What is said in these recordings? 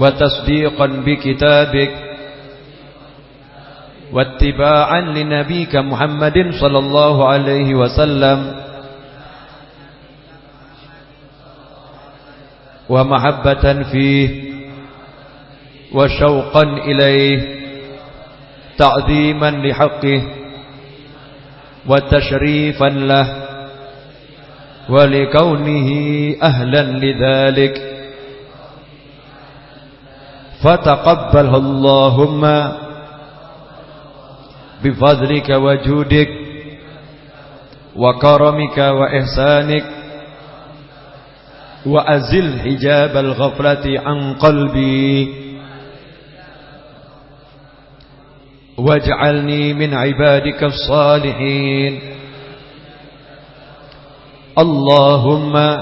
وتصديقا بكتابك واتباعا لنبيك محمد صلى الله عليه وسلم ومحبة فيه وشوقا إليه تعظيما لحقه وتشريفا له ولكونه أهلا لذلك فتقبله اللهم بفضلك وجودك وكرمك وإحسانك وأزل حجاب الغفلة عن قلبي. واجعلني من عبادك الصالحين. اللهم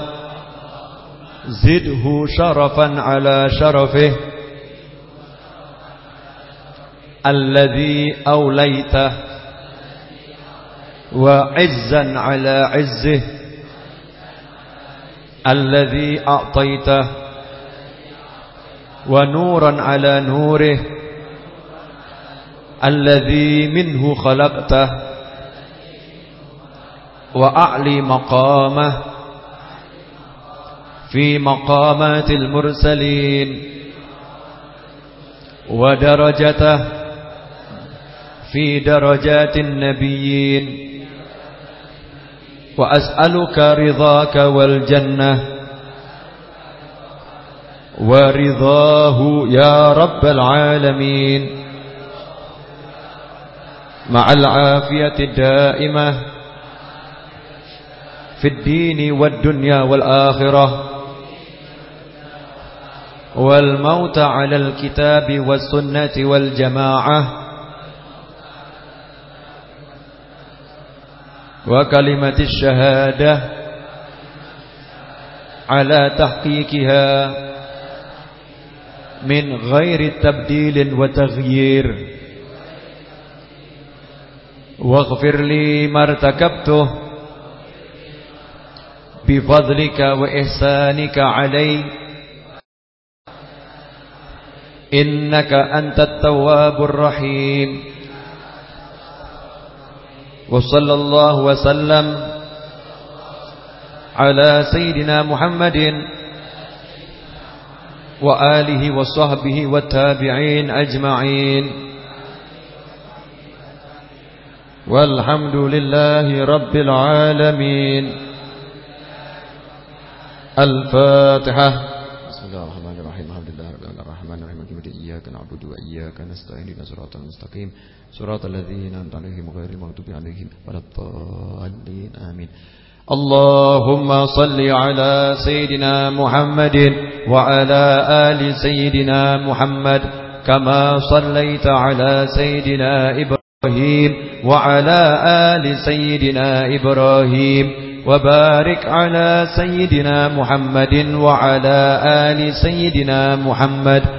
زده شرفا على شرفه. الذي أوليته وعزا على عزه الذي أعطيته ونورا على نوره الذي منه خلقته وأعلي مقامه في مقامات المرسلين ودرجته في درجات النبيين. وأسألك رضاك والجنة. ورضاه يا رب العالمين. مع العافية الدائمة. في الدين والدنيا والآخرة. والموت على الكتاب والسنة والجماعة. وكلمة الشهادة على تحقيقها من غير تبديل وتغيير. واغفر لي ما ارتكبته بفضلك وإحسانك علي. إنك أنت التواب الرحيم. وصلى الله وسلم على سيدنا محمد وآله وصحبه والتابعين أجمعين. والحمد لله رب العالمين. الفاتحة. بسم الله الرحمن الرحيم الحمد لله رب الرحمن الرحيم إياك نعبد وإياك نستعين صراط المستقيم. صراط الذين أنعمت عليهم غير المغضوب عليهم ولا الضالين آمين. اللهم صل على سيدنا محمد وعلى آل سيدنا محمد كما صليت على سيدنا إبراهيم وعلى آل سيدنا إبراهيم وبارك على سيدنا محمد وعلى آل سيدنا محمد.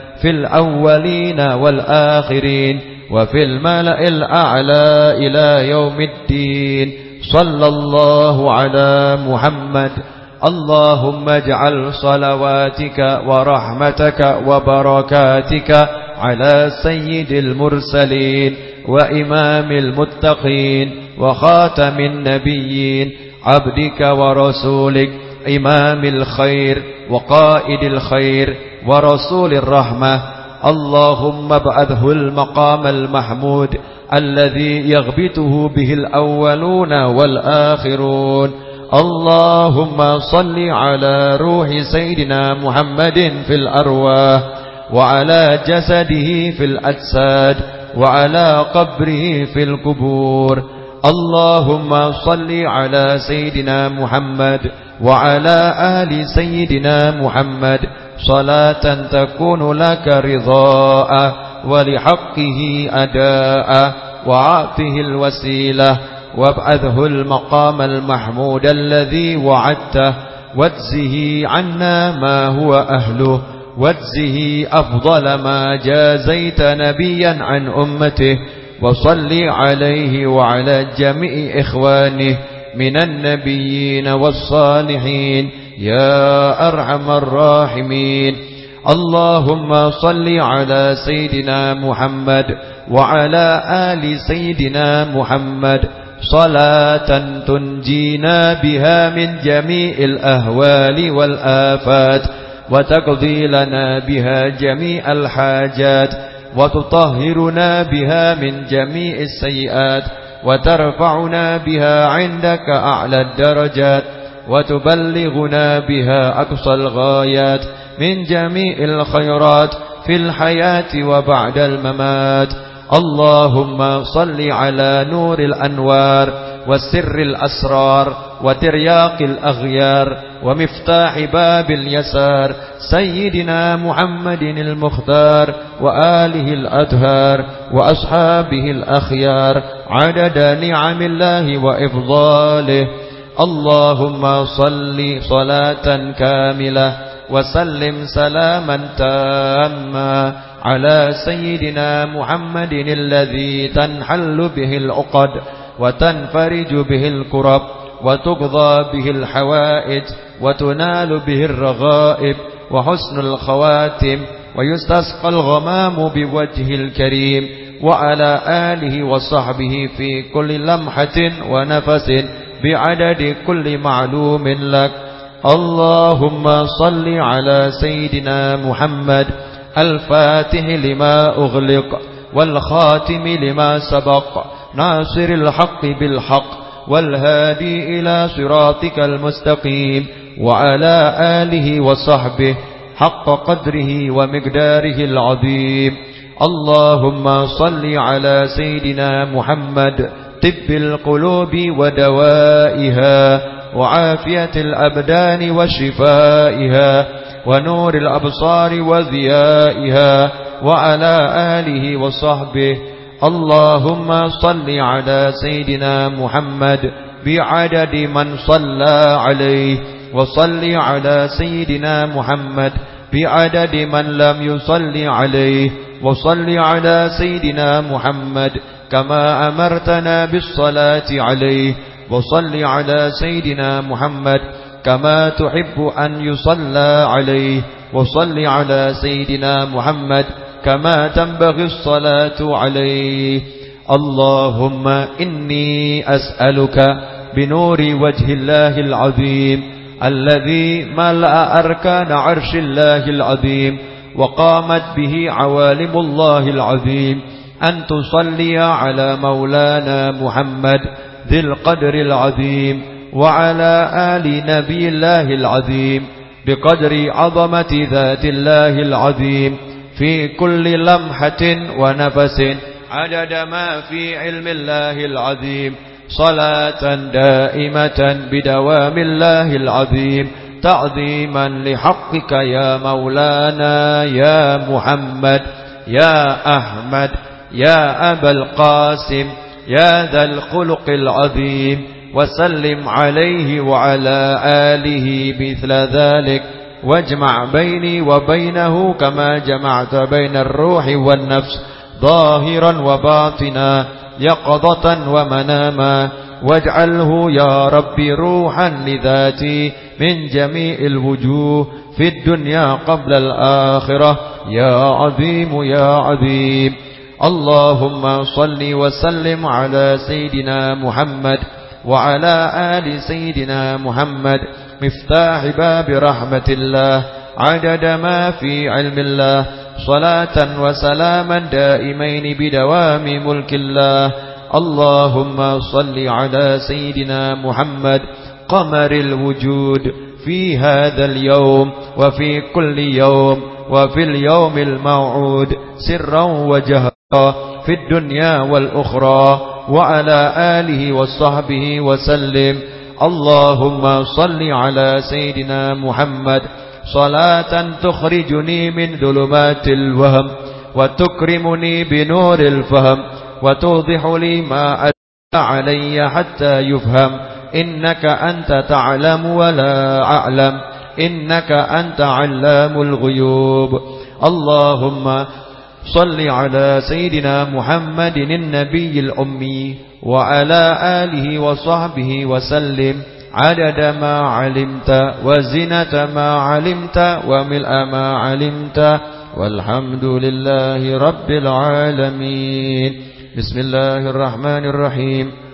في الأولين والآخرين وفي الملأ الأعلى إلى يوم الدين. صلى الله على محمد. اللهم اجعل صلواتك ورحمتك وبركاتك على سيد المرسلين وإمام المتقين وخاتم النبيين عبدك ورسولك إمام الخير وقائد الخير ورسول الرحمة اللهم ابعثه المقام المحمود الذي يغبطه به الأولون والآخرون. اللهم صل على روح سيدنا محمد في الأرواح وعلى جسده في الأجساد وعلى قبره في القبور. اللهم صل على سيدنا محمد وعلى آل سيدنا محمد صلاة تكون لك رضاء ولحقه أداء وعاته الوسيلة وابعثه المقام المحمود الذي وعدته واجزه عنا ما هو أهله واجزه أفضل ما جازيت نبيا عن أمته وصل عليه وعلى جميع إخوانه من النبيين والصالحين يا أرحم الراحمين. اللهم صل على سيدنا محمد وعلى آل سيدنا محمد. صلاة تنجينا بها من جميع الأهوال والآفات وتقضي لنا بها جميع الحاجات وتطهرنا بها من جميع السيئات. وترفعنا بها عندك أعلى الدرجات وتبلغنا بها أقصى الغايات من جميع الخيرات في الحياة وبعد الممات. اللهم صل على نور الأنوار وسر الأسرار وترياق الأغيار ومفتاح باب اليسار. سيدنا محمد المختار وآله الأدهار وأصحابه الأخيار. عدد نعم الله وإفضاله. اللهم صل صلاة كاملة وسلم سلاما تاما على سيدنا محمد الذي تنحل به العقد وتنفرج به الكرب وتقضى به الحوائج وتنال به الرغائب وحسن الخواتم ويستسقى الغمام بوجه الكريم. وعلى آله وصحبه في كل لمحة ونفس بعدد كل معلوم لك. اللهم صل على سيدنا محمد الفاتح لما أغلق والخاتم لما سبق ناصر الحق بالحق والهادي إلى صراطك المستقيم وعلى آله وصحبه حق قدره ومقداره العظيم. اللهم صل على سيدنا محمد طب القلوب ودوائها وعافية الأبدان وشفائها ونور الأبصار وذيائها وعلى آله وصحبه. اللهم صل على سيدنا محمد بعدد من صلى عليه وصل على سيدنا محمد بعدد من لم يصل عليه. وصل على سيدنا محمد كما أمرتنا بالصلاة عليه. وصل على سيدنا محمد كما تحب أن يصلى عليه. وصل على سيدنا محمد كما تنبغي الصلاة عليه. اللهم إني أسألك بنور وجه الله العظيم الذي ملأ أركان عرش الله العظيم وقامت به عوالم الله العظيم أن تصلي على مولانا محمد ذي القدر العظيم وعلى آل نبي الله العظيم بقدر عظمة ذات الله العظيم في كل لمحة ونفس عدد ما في علم الله العظيم صلاة دائمة بدوام الله العظيم تعظيما لحقك يا مولانا يا محمد يا أحمد يا أبا القاسم يا ذا الخلق العظيم. وسلم عليه وعلى آله مثل ذلك. واجمع بيني وبينه كما جمعت بين الروح والنفس ظاهرا وباطنا يقظة ومناما. واجعله يا ربي روحا لذاتي من جميع الوجوه في الدنيا قبل الآخرة. يا عظيم يا عظيم. اللهم صل وسلم على سيدنا محمد وعلى آل سيدنا محمد. مفتاح باب رحمة الله. عدد ما في علم الله. صلاة وسلاما دائمين بدوام ملك الله. اللهم صل على سيدنا محمد قمر الوجود في هذا اليوم وفي كل يوم وفي اليوم الموعود سرا وجهرا في الدنيا والأخرى وعلى آله وصحبه وسلم. اللهم صل على سيدنا محمد. صلاة تخرجني من ظلمات الوهم وتكرمني بنور الفهم وتوضح لي ما علي حتى يفهم إنك أنت تعلم ولا أعلم. إنك أنت علام الغيوب. اللهم صل على سيدنا محمد النبي الأمي وعلى آله وصحبه وسلم. عدد ما علمت وزنة ما علمت وملء ما علمت. والحمد لله رب العالمين. بسم الله الرحمن الرحيم.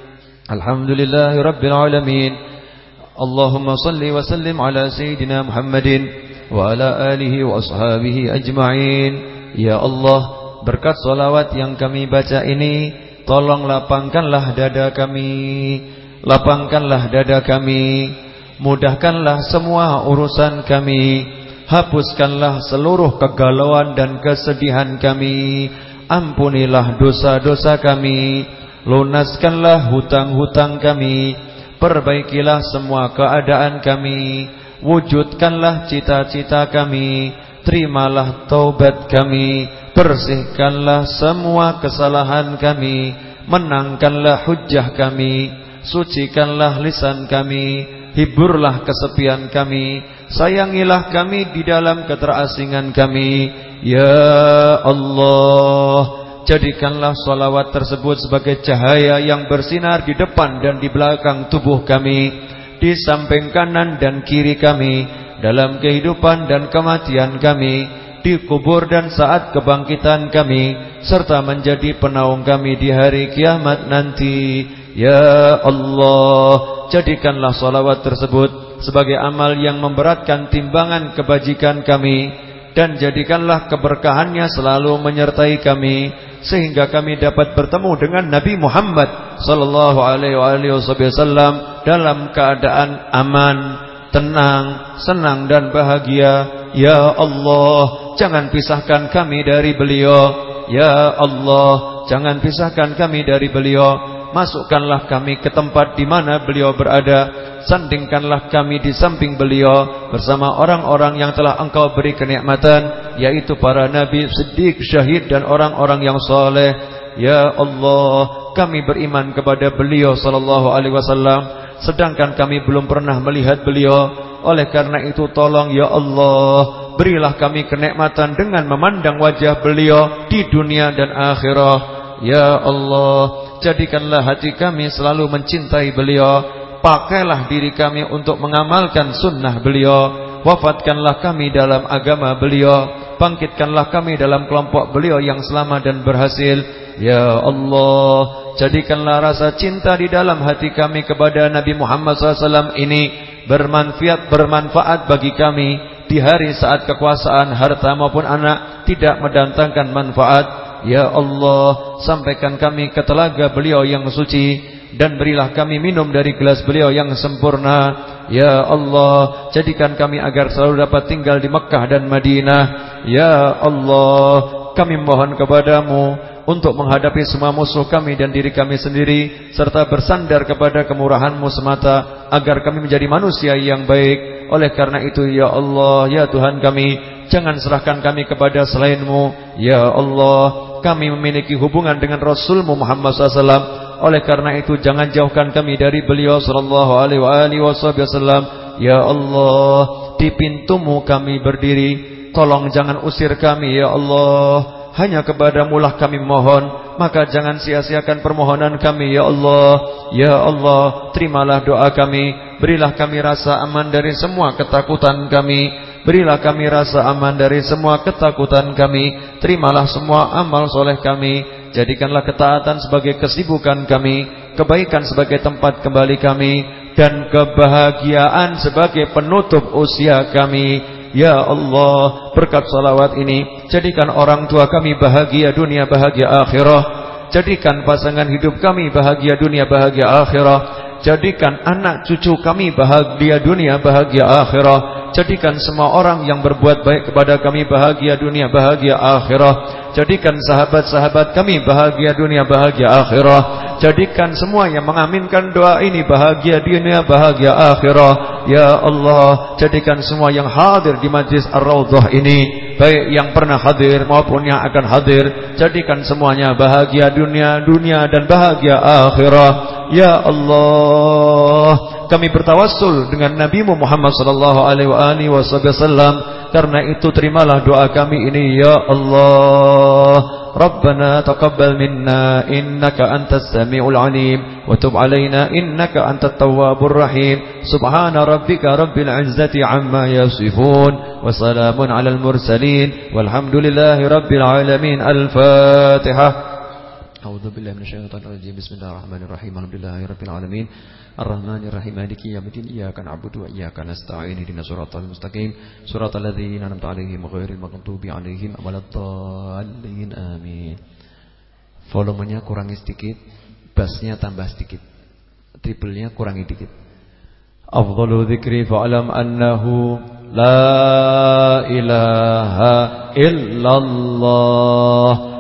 الحمد لله رب العالمين اللهم صل وسلم على سيدنا محمد وعلى آله وأصحابه أجمعين يا الله berkat salawat yang kami baca ini tolong lapangkanlah dada kami lapangkanlah dada kami mudahkanlah semua urusan kami hapuskanlah seluruh kegalauan dan kesedihan kami Ampunilah dosa-dosa kami Lunaskanlah hutang-hutang kami. Perbaikilah semua keadaan kami. Wujudkanlah cita-cita kami. Terimalah taubat kami. Bersihkanlah semua kesalahan kami. Menangkanlah hujah kami. Sucikanlah lisan kami. Hiburlah kesepian kami. Sayangilah kami di dalam keterasingan kami. Ya Allah Jadikanlah salawat tersebut sebagai cahaya yang bersinar di depan dan di belakang tubuh kami Di samping kanan dan kiri kami Dalam kehidupan dan kematian kami Di kubur dan saat kebangkitan kami Serta menjadi penaung kami di hari kiamat nanti. Ya Allah Jadikanlah salawat tersebut Sebagai amal yang memberatkan timbangan kebajikan kami dan jadikanlah keberkahannya selalu menyertai kami sehingga kami dapat bertemu dengan Nabi Muhammad sallallahu alaihi wasallam dalam keadaan aman, tenang, senang dan bahagia. Ya Allah, jangan pisahkan kami dari beliau. Ya Allah, jangan pisahkan kami dari beliau. Masukkanlah kami ke tempat di mana beliau berada sandingkanlah kami di samping beliau bersama orang-orang yang telah engkau beri kenikmatan yaitu para nabi, siddiq, syahid dan orang-orang yang soleh. Ya Allah, kami beriman kepada beliau sallallahu alaihi wasallam sedangkan kami belum pernah melihat beliau. Oleh karena itu tolong ya Allah, berilah kami kenikmatan dengan memandang wajah beliau di dunia dan akhirat. Ya Allah, jadikanlah hati kami selalu mencintai beliau. Pakailah diri kami untuk mengamalkan sunnah beliau. Wafatkanlah kami dalam agama beliau. Bangkitkanlah kami dalam kelompok beliau yang selamat dan berhasil. Ya Allah Jadikanlah rasa cinta di dalam hati kami kepada Nabi Muhammad SAW ini Bermanfaat, bermanfaat bagi kami Di hari saat kekuasaan harta maupun anak Tidak mendatangkan manfaat Ya Allah Sampaikan kami ke telaga beliau yang suci dan berilah kami minum dari gelas beliau yang sempurna. Ya Allah jadikan kami agar selalu dapat tinggal di Mekah dan Madinah. Ya Allah kami mohon kepadamu untuk menghadapi semua musuh kami dan diri kami sendiri serta bersandar kepada kemurahanmu semata agar kami menjadi manusia yang baik. Oleh karena itu ya Allah ya Tuhan kami jangan serahkan kami kepada selainmu. Ya Allah kami memiliki hubungan dengan Rasulmu Muhammad SAW oleh karena itu jangan jauhkan kami dari beliau sallallahu alaihi wasallam. Ya Allah, di pintumu kami berdiri. Tolong jangan usir kami ya Allah. Hanya kepadamu lah kami mohon. Maka jangan sia-siakan permohonan kami ya Allah. Ya Allah, terimalah doa kami. Berilah kami rasa aman dari semua ketakutan kami. Berilah kami rasa aman dari semua ketakutan kami. Terimalah semua amal soleh kami. Jadikanlah ketaatan sebagai kesibukan kami. Kebaikan sebagai tempat kembali kami. Dan kebahagiaan sebagai penutup usia kami. Ya Allah Berkat salawat ini Jadikan orang tua kami bahagia dunia bahagia akhirah. Jadikan pasangan hidup kami bahagia dunia bahagia akhirah. Jadikan anak cucu kami bahagia dunia bahagia akhirah Jadikan semua orang yang berbuat baik kepada kami bahagia dunia, bahagia akhirah. Jadikan sahabat-sahabat kami bahagia dunia, bahagia akhirah. Jadikan semua yang mengaminkan doa ini bahagia dunia, bahagia akhirah. Ya Allah, jadikan semua yang hadir di majlis Ar-Raudhah ini baik yang pernah hadir maupun yang akan hadir, jadikan semuanya bahagia dunia, dunia dan bahagia akhirah. Ya Allah, kami bertawassul dengan Nabi Muhammad sallallahu alaihi wasallam karena itu terimalah doa kami ini ya Allah. ربنا تقبل منا إنك أنت السميع العليم وتب علينا إنك أنت التواب الرحيم سبحان ربك رب العزة عما يصفون وسلام على المرسلين والحمد لله رب العالمين الفاتحة A'udzu billahi minasyaitonir rajim. Bismillahirrahmanirrahim. Alhamdulillahirabbil alamin. Arrahmanir rahim. Maliki yaumiddin. Iyyaka na'budu wa iyyaka nasta'in. Ihdinas siratal mustaqim. Siratal ladzina an'amta 'alaihim ghairil maghdubi 'alaihim waladdallin. Amin. Volumenya kurangi sedikit, bassnya tambah sedikit. Triplenya kurangi sedikit. Afdalu dzikri fa'lam annahu la ilaha illallah.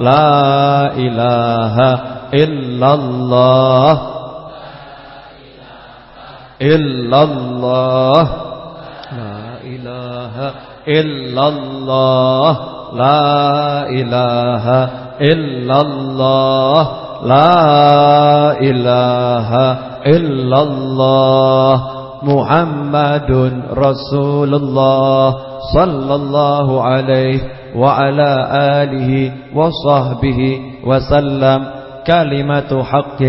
لا إله إلا الله. إلا الله. لا إله إلا الله. لا إله إلا الله. لا إله إلا الله. محمد رسول الله صلى الله عليه وعلى آله وصحبه وسلم كلمة حق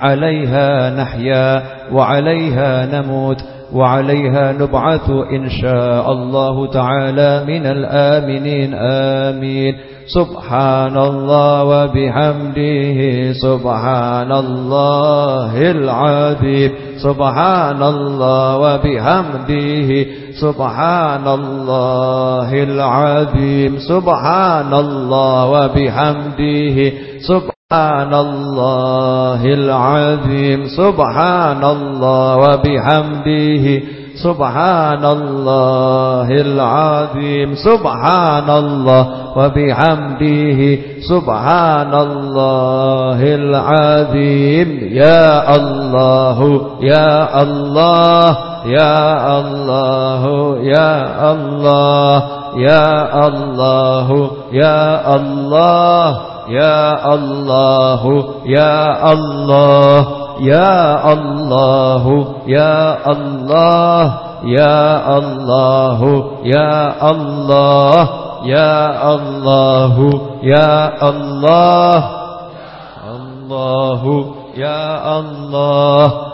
عليها نحيا وعليها نموت وعليها نبعث إن شاء الله تعالى من الآمنين. آمين. سبحان الله وبحمده. سبحان الله العظيم. سبحان الله وبحمده. سبحان الله العظيم سبحان الله وبحمده سبحان الله العظيم سبحان الله وبحمده سبحان الله العظيم سبحان الله وبحمده سبحان الله العظيم يا الله يا الله يا الله يا الله يا الله يا الله يا الله يا الله يا الله يا الله يا الله يا الله يا الله يا الله الله يا الله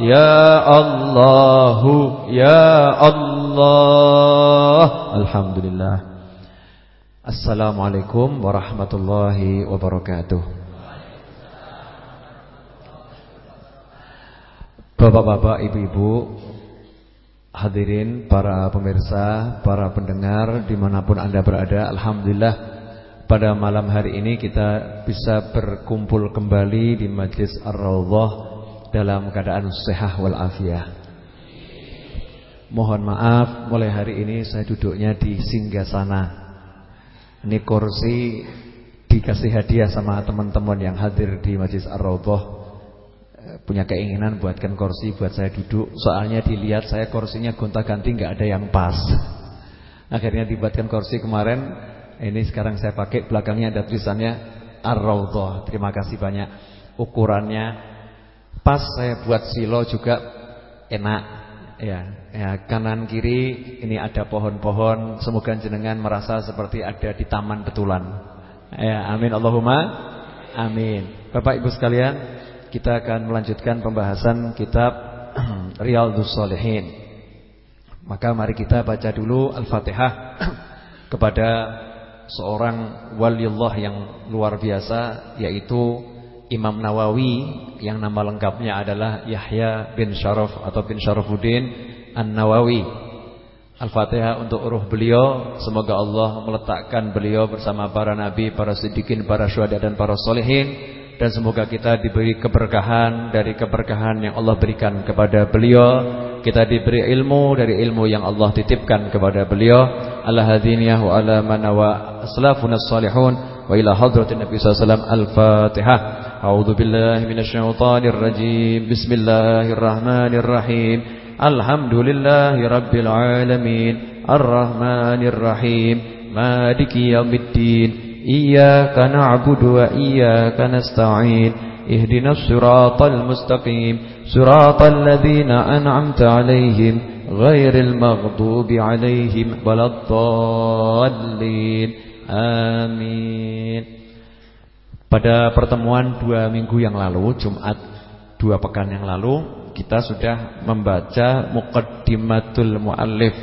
Ya Allah Ya Allah. Alhamdulillah. Assalamualaikum warahmatullahi wabarakatuh. Bapak-bapak, ibu-ibu Hadirin para pemirsa, para pendengar di mana pun anda berada Alhamdulillah pada malam hari ini kita bisa berkumpul kembali di Majlis Ar-Rawdah Dalam keadaan sehat walafiat Mohon maaf mulai hari ini saya duduknya di singgah sana Ini kursi dikasih hadiah sama teman-teman yang hadir di Majlis Ar-Rawdah punya keinginan buatkan kursi buat saya duduk. Soalnya dilihat saya kursinya gonta-ganti nggak ada yang pas. Akhirnya dibuatkan kursi kemarin. Ini sekarang saya pakai belakangnya ada tulisannya Ar-Raudhah. Terima kasih banyak. Ukurannya pas saya buat silo juga enak. Ya, ya kanan kiri ini ada pohon-pohon. Semoga jenengan merasa seperti ada di taman betulan. Ya, amin Allahumma amin. Bapak Ibu sekalian, kita akan melanjutkan pembahasan kitab Riyadhus Shalihin. Maka mari kita baca dulu Al-Fatihah kepada seorang waliullah yang luar biasa yaitu Imam Nawawi yang nama lengkapnya adalah Yahya bin Syaraf atau bin Syarafuddin An-Nawawi. Al-Fatihah untuk uruh beliau, semoga Allah meletakkan beliau bersama para nabi, para siddiqin, para syuhada dan para solehin dan semoga kita diberi keberkahan dari keberkahan yang Allah berikan kepada beliau. Kita diberi ilmu dari ilmu yang Allah titipkan kepada beliau. Allah hadiniyah wa ala manawa aslafuna salihun وإلى حضرة النبي صلى الله عليه وسلم الفاتحة. أعوذ بالله من الشيطان الرجيم. بسم الله الرحمن الرحيم. الحمد لله رب العالمين. الرحمن الرحيم. مالك يوم الدين. إياك نعبد وإياك نستعين. اهدنا الصراط المستقيم. صراط الذين أنعمت عليهم غير المغضوب عليهم ولا الضالين. Amin. Pada pertemuan dua minggu yang lalu Jumat dua pekan yang lalu Kita sudah membaca Muqaddimatul Mu'allif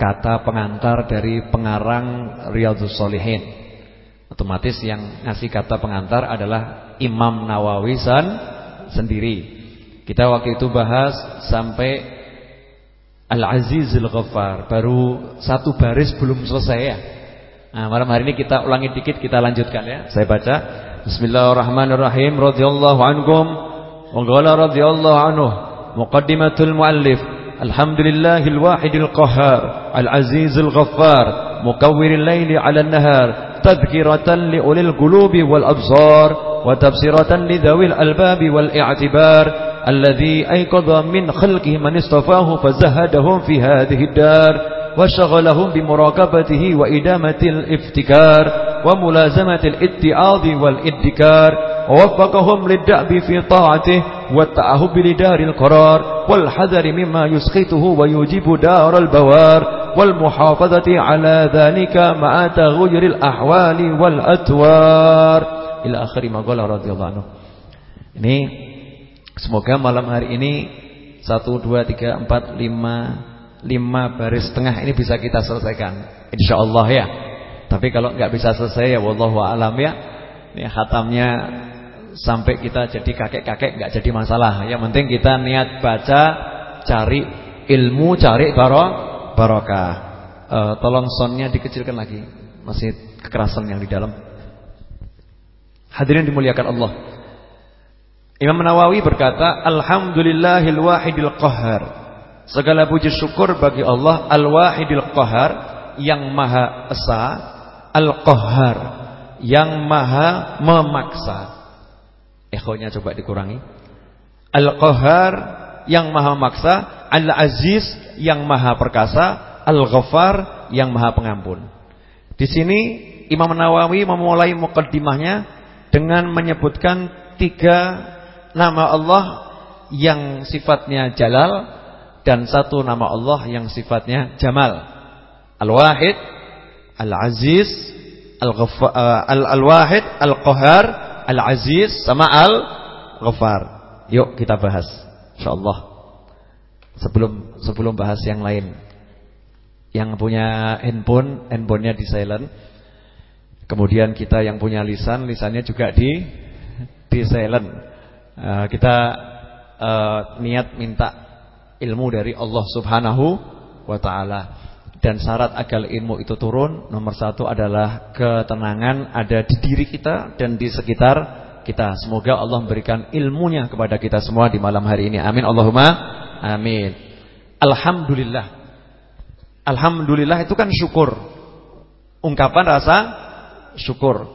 Kata pengantar dari pengarang Riyadus Solihin Otomatis yang ngasih kata pengantar adalah Imam Nawawi San sendiri. Kita waktu itu bahas sampai Al-Azizul Ghaffar Baru satu baris belum selesai ya. Nah, malam hari ini kita ulangi dikit, kita lanjutkan ya. Saya baca Bismillahirrahmanirrahim radhiyallahu ankum wa qala radhiyallahu anhu muqaddimatul muallif الحمد لله الواحد القهار العزيز الغفار مكور الليل على النهار تذكرة لأولي القلوب والأبصار وتبصرة لذوي الألباب والاعتبار الذي أيقظ من خلقه من اصطفاه فزهدهم في هذه الدار وشغلهم بمراقبته وإدامة الافتكار وملازمة الاتعاظ والادكار ووفقهم للدأب في طاعته والتأهب لدار القرار والحذر مما يسخطه ويجيب دار البوار والمحافظة على ذلك مع تغير الأحوال والأتوار إلى آخر ما قال رضي الله عنه ini semoga malam hari ini 1 2 3 4 5 5 baris setengah ini bisa kita selesaikan insyaallah ya tapi kalau nggak bisa selesai ya wallahu alam ya ini khatamnya sampai kita jadi kakek-kakek nggak jadi masalah. Yang penting kita niat baca, cari ilmu, cari baro barokah. Uh, tolong sonnya dikecilkan lagi. Masih kekerasan yang di dalam. Hadirin dimuliakan Allah. Imam Nawawi berkata, Alhamdulillahil wahidil qahar. Segala puji syukur bagi Allah Al-Wahidil Qahar yang Maha Esa, Al-Qahar yang Maha Memaksa. Ekhonya coba dikurangi. Al-Qahar yang maha maksa, Al-Aziz yang maha perkasa, Al-Ghaffar yang maha pengampun. Di sini Imam Nawawi memulai mukaddimahnya dengan menyebutkan tiga nama Allah yang sifatnya Jalal dan satu nama Allah yang sifatnya Jamal. Al-Wahid, Al-Aziz, Al-Wahid, Al-Qahar Al-Aziz sama Al-Ghaffar. Yuk kita bahas insyaallah. Sebelum sebelum bahas yang lain. Yang punya handphone, handphonenya di silent. Kemudian kita yang punya lisan, lisannya juga di di silent. Uh, kita uh, niat minta ilmu dari Allah Subhanahu wa taala. Dan syarat agar ilmu itu turun nomor satu adalah ketenangan ada di diri kita dan di sekitar kita. Semoga Allah memberikan ilmunya kepada kita semua di malam hari ini. Amin Allahumma amin. Alhamdulillah. Alhamdulillah itu kan syukur. Ungkapan rasa syukur.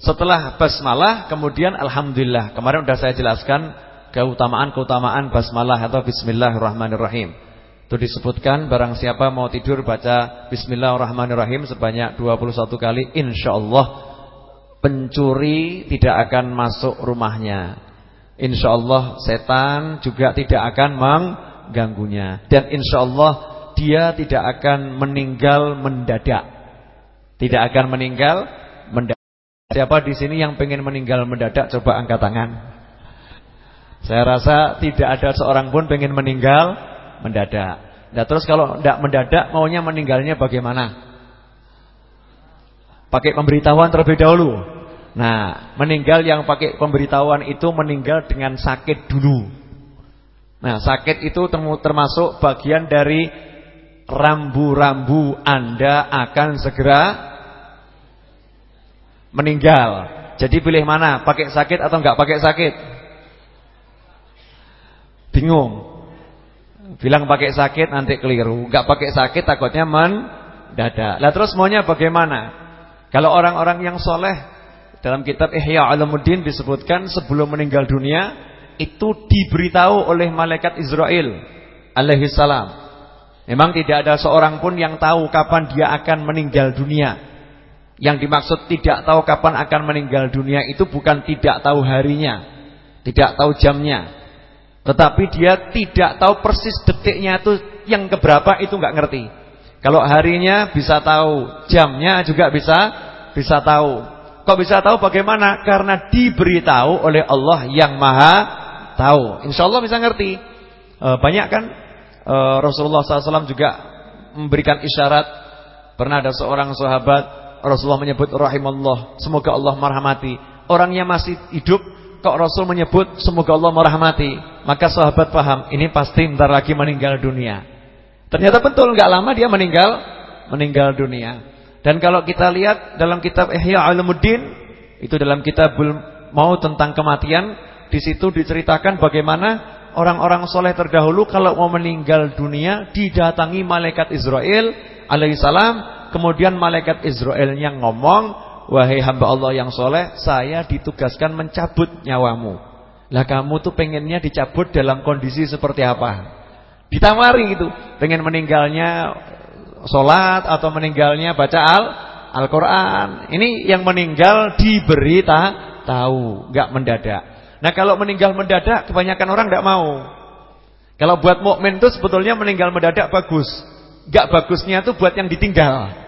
Setelah basmalah kemudian alhamdulillah. Kemarin sudah saya jelaskan keutamaan-keutamaan basmalah atau bismillahirrahmanirrahim. Itu disebutkan barang siapa mau tidur baca bismillahirrahmanirrahim sebanyak 21 kali insyaallah pencuri tidak akan masuk rumahnya. Insyaallah setan juga tidak akan mengganggunya dan insyaallah dia tidak akan meninggal mendadak. Tidak akan meninggal mendadak. Siapa di sini yang pengen meninggal mendadak coba angkat tangan. Saya rasa tidak ada seorang pun pengen meninggal mendadak. Nah terus kalau tidak mendadak maunya meninggalnya bagaimana? Pakai pemberitahuan terlebih dahulu. Nah, meninggal yang pakai pemberitahuan itu meninggal dengan sakit dulu. Nah, sakit itu termasuk bagian dari rambu-rambu Anda akan segera meninggal. Jadi pilih mana? Pakai sakit atau enggak pakai sakit? Bingung. Bilang pakai sakit nanti keliru, enggak pakai sakit takutnya mendadak. Lah terus maunya bagaimana? Kalau orang-orang yang soleh dalam kitab Ihya Ulumuddin disebutkan sebelum meninggal dunia itu diberitahu oleh malaikat Israel alaihi salam. Memang tidak ada seorang pun yang tahu kapan dia akan meninggal dunia. Yang dimaksud tidak tahu kapan akan meninggal dunia itu bukan tidak tahu harinya, tidak tahu jamnya, tetapi dia tidak tahu persis detiknya itu yang keberapa itu nggak ngerti. Kalau harinya bisa tahu, jamnya juga bisa bisa tahu. Kok bisa tahu bagaimana? Karena diberitahu oleh Allah yang Maha tahu. Insya Allah bisa ngerti. E, banyak kan e, Rasulullah SAW juga memberikan isyarat. Pernah ada seorang sahabat Rasulullah menyebut rahimallah, semoga Allah merahmati. Orangnya masih hidup kok Rasul menyebut semoga Allah merahmati, maka sahabat paham ini pasti bentar lagi meninggal dunia. Ternyata betul nggak lama dia meninggal meninggal dunia. Dan kalau kita lihat dalam kitab Ihya Ulumuddin itu dalam kitabul mau tentang kematian, di situ diceritakan bagaimana orang-orang soleh terdahulu kalau mau meninggal dunia didatangi malaikat Israel alaihissalam, kemudian malaikat Israelnya ngomong Wahai hamba Allah yang soleh Saya ditugaskan mencabut nyawamu. Lah kamu tuh pengennya dicabut dalam kondisi seperti apa? Ditawari gitu. Pengen meninggalnya Sholat atau meninggalnya baca al Al-Quran. Ini yang meninggal diberi tahu Gak mendadak. Nah kalau meninggal mendadak Kebanyakan orang gak mau. Kalau buat mukmin itu sebetulnya meninggal mendadak bagus. Gak bagusnya tuh buat yang ditinggal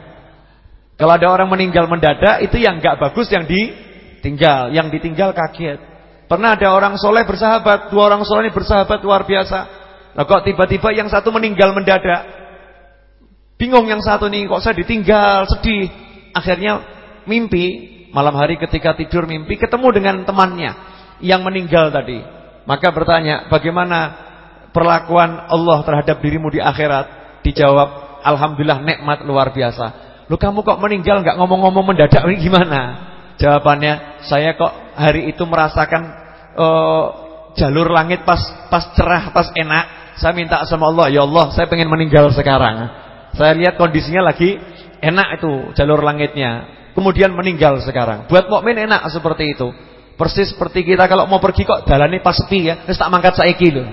kalau ada orang meninggal mendadak itu yang enggak bagus yang ditinggal, yang ditinggal kaget. Pernah ada orang soleh bersahabat, dua orang soleh ini bersahabat luar biasa. Nah kok tiba-tiba yang satu meninggal mendadak. Bingung yang satu nih, kok saya ditinggal, sedih. Akhirnya mimpi, malam hari ketika tidur mimpi ketemu dengan temannya yang meninggal tadi. Maka bertanya, bagaimana perlakuan Allah terhadap dirimu di akhirat? Dijawab, alhamdulillah nikmat luar biasa. Lu kamu kok meninggal nggak ngomong-ngomong mendadak ini gimana? Jawabannya, saya kok hari itu merasakan uh, jalur langit pas pas cerah, pas enak. Saya minta sama Allah, ya Allah, saya pengen meninggal sekarang. Saya lihat kondisinya lagi enak itu jalur langitnya. Kemudian meninggal sekarang. Buat mukmin enak seperti itu. Persis seperti kita kalau mau pergi kok jalannya pas sepi ya. Terus tak mangkat saiki loh.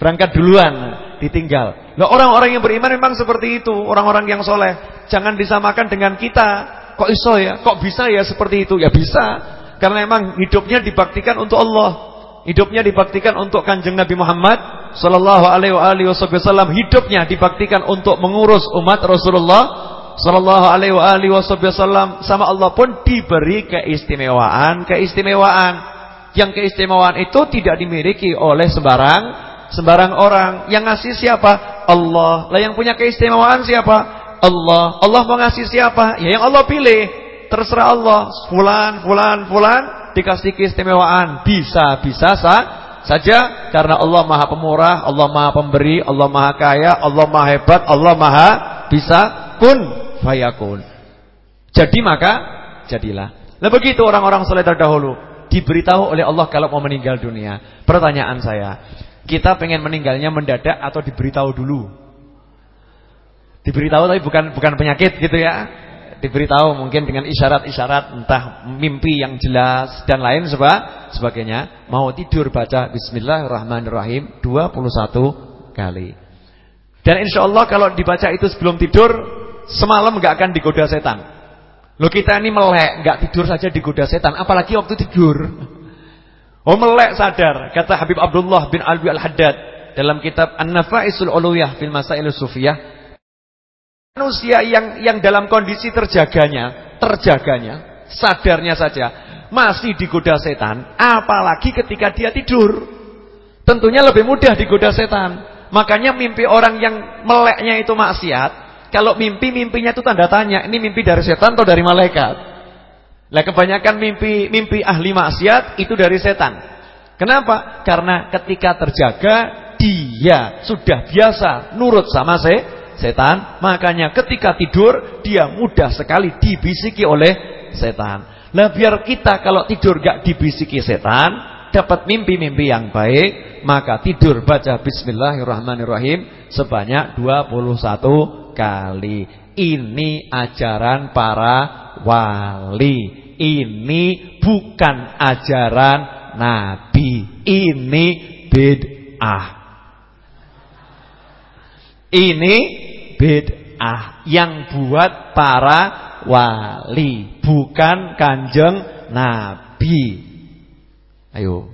Berangkat duluan, ditinggal. Loh orang-orang yang beriman memang seperti itu, orang-orang yang soleh. Jangan disamakan dengan kita. Kok iso ya? Kok bisa ya seperti itu? Ya bisa. Karena memang hidupnya dibaktikan untuk Allah. Hidupnya dibaktikan untuk Kanjeng Nabi Muhammad sallallahu alaihi wasallam. Hidupnya dibaktikan untuk mengurus umat Rasulullah sallallahu alaihi wasallam. Sama Allah pun diberi keistimewaan, keistimewaan. Yang keistimewaan itu tidak dimiliki oleh sembarang sembarang orang. Yang ngasih siapa? Allah. Lah yang punya keistimewaan siapa? Allah. Allah mau ngasih siapa? Ya yang Allah pilih. Terserah Allah. Fulan, fulan, fulan dikasih keistimewaan. Bisa, bisa sah, saja karena Allah Maha Pemurah, Allah Maha Pemberi, Allah Maha Kaya, Allah Maha Hebat, Allah Maha bisa kun fayakun. Jadi maka jadilah. Nah begitu orang-orang soleh terdahulu diberitahu oleh Allah kalau mau meninggal dunia. Pertanyaan saya, kita pengen meninggalnya mendadak atau diberitahu dulu? Diberitahu tapi bukan bukan penyakit gitu ya. Diberitahu mungkin dengan isyarat-isyarat entah mimpi yang jelas dan lain seba, sebagainya. Mau tidur baca bismillahirrahmanirrahim 21 kali. Dan insya Allah kalau dibaca itu sebelum tidur semalam nggak akan digoda setan. Lo kita ini melek nggak tidur saja digoda setan apalagi waktu tidur oh melek sadar kata Habib Abdullah bin Alwi Al-Haddad dalam kitab An-Nafaisul Uluyah fil Masail Sufiyah Manusia yang yang dalam kondisi terjaganya, terjaganya, sadarnya saja masih digoda setan, apalagi ketika dia tidur. Tentunya lebih mudah digoda setan. Makanya mimpi orang yang meleknya itu maksiat, kalau mimpi mimpinya itu tanda tanya, ini mimpi dari setan atau dari malaikat? Lah kebanyakan mimpi mimpi ahli maksiat itu dari setan. Kenapa? Karena ketika terjaga dia sudah biasa nurut sama se setan. Makanya ketika tidur dia mudah sekali dibisiki oleh setan. Nah biar kita kalau tidur gak dibisiki setan, dapat mimpi-mimpi yang baik, maka tidur baca bismillahirrahmanirrahim sebanyak 21 kali. Ini ajaran para wali. Ini bukan ajaran nabi. Ini bid'ah. Ini bid'ah yang buat para wali, bukan kanjeng Nabi. Ayo.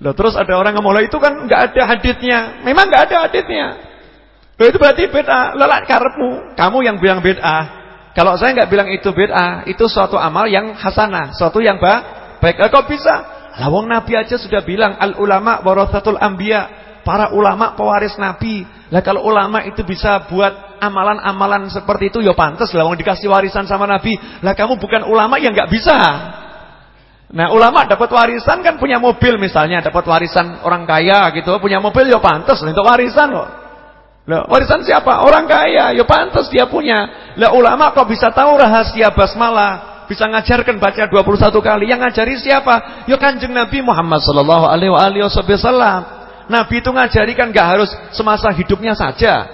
Loh terus ada orang yang mulai itu kan nggak ada haditnya. Memang nggak ada haditnya. Loh itu berarti bid'ah. Lelak karepmu. Kamu yang bilang bid'ah. Kalau saya nggak bilang itu bid'ah, itu suatu amal yang hasanah, suatu yang baik. Kok bisa? Lawang Nabi aja sudah bilang al ulama warathatul anbiya. Para ulama pewaris Nabi. Lah kalau ulama itu bisa buat amalan-amalan seperti itu ya pantas lah wong dikasih warisan sama Nabi. Lah kamu bukan ulama yang nggak bisa. Nah, ulama dapat warisan kan punya mobil misalnya, dapat warisan orang kaya gitu, punya mobil ya pantas untuk warisan loh. Lah, warisan siapa? Orang kaya, ya pantas dia punya. Lah ulama kok bisa tahu rahasia basmalah? Bisa ngajarkan baca 21 kali. Yang ngajari siapa? Ya Kanjeng Nabi Muhammad sallallahu alaihi wasallam. Nabi itu ngajari kan gak harus semasa hidupnya saja.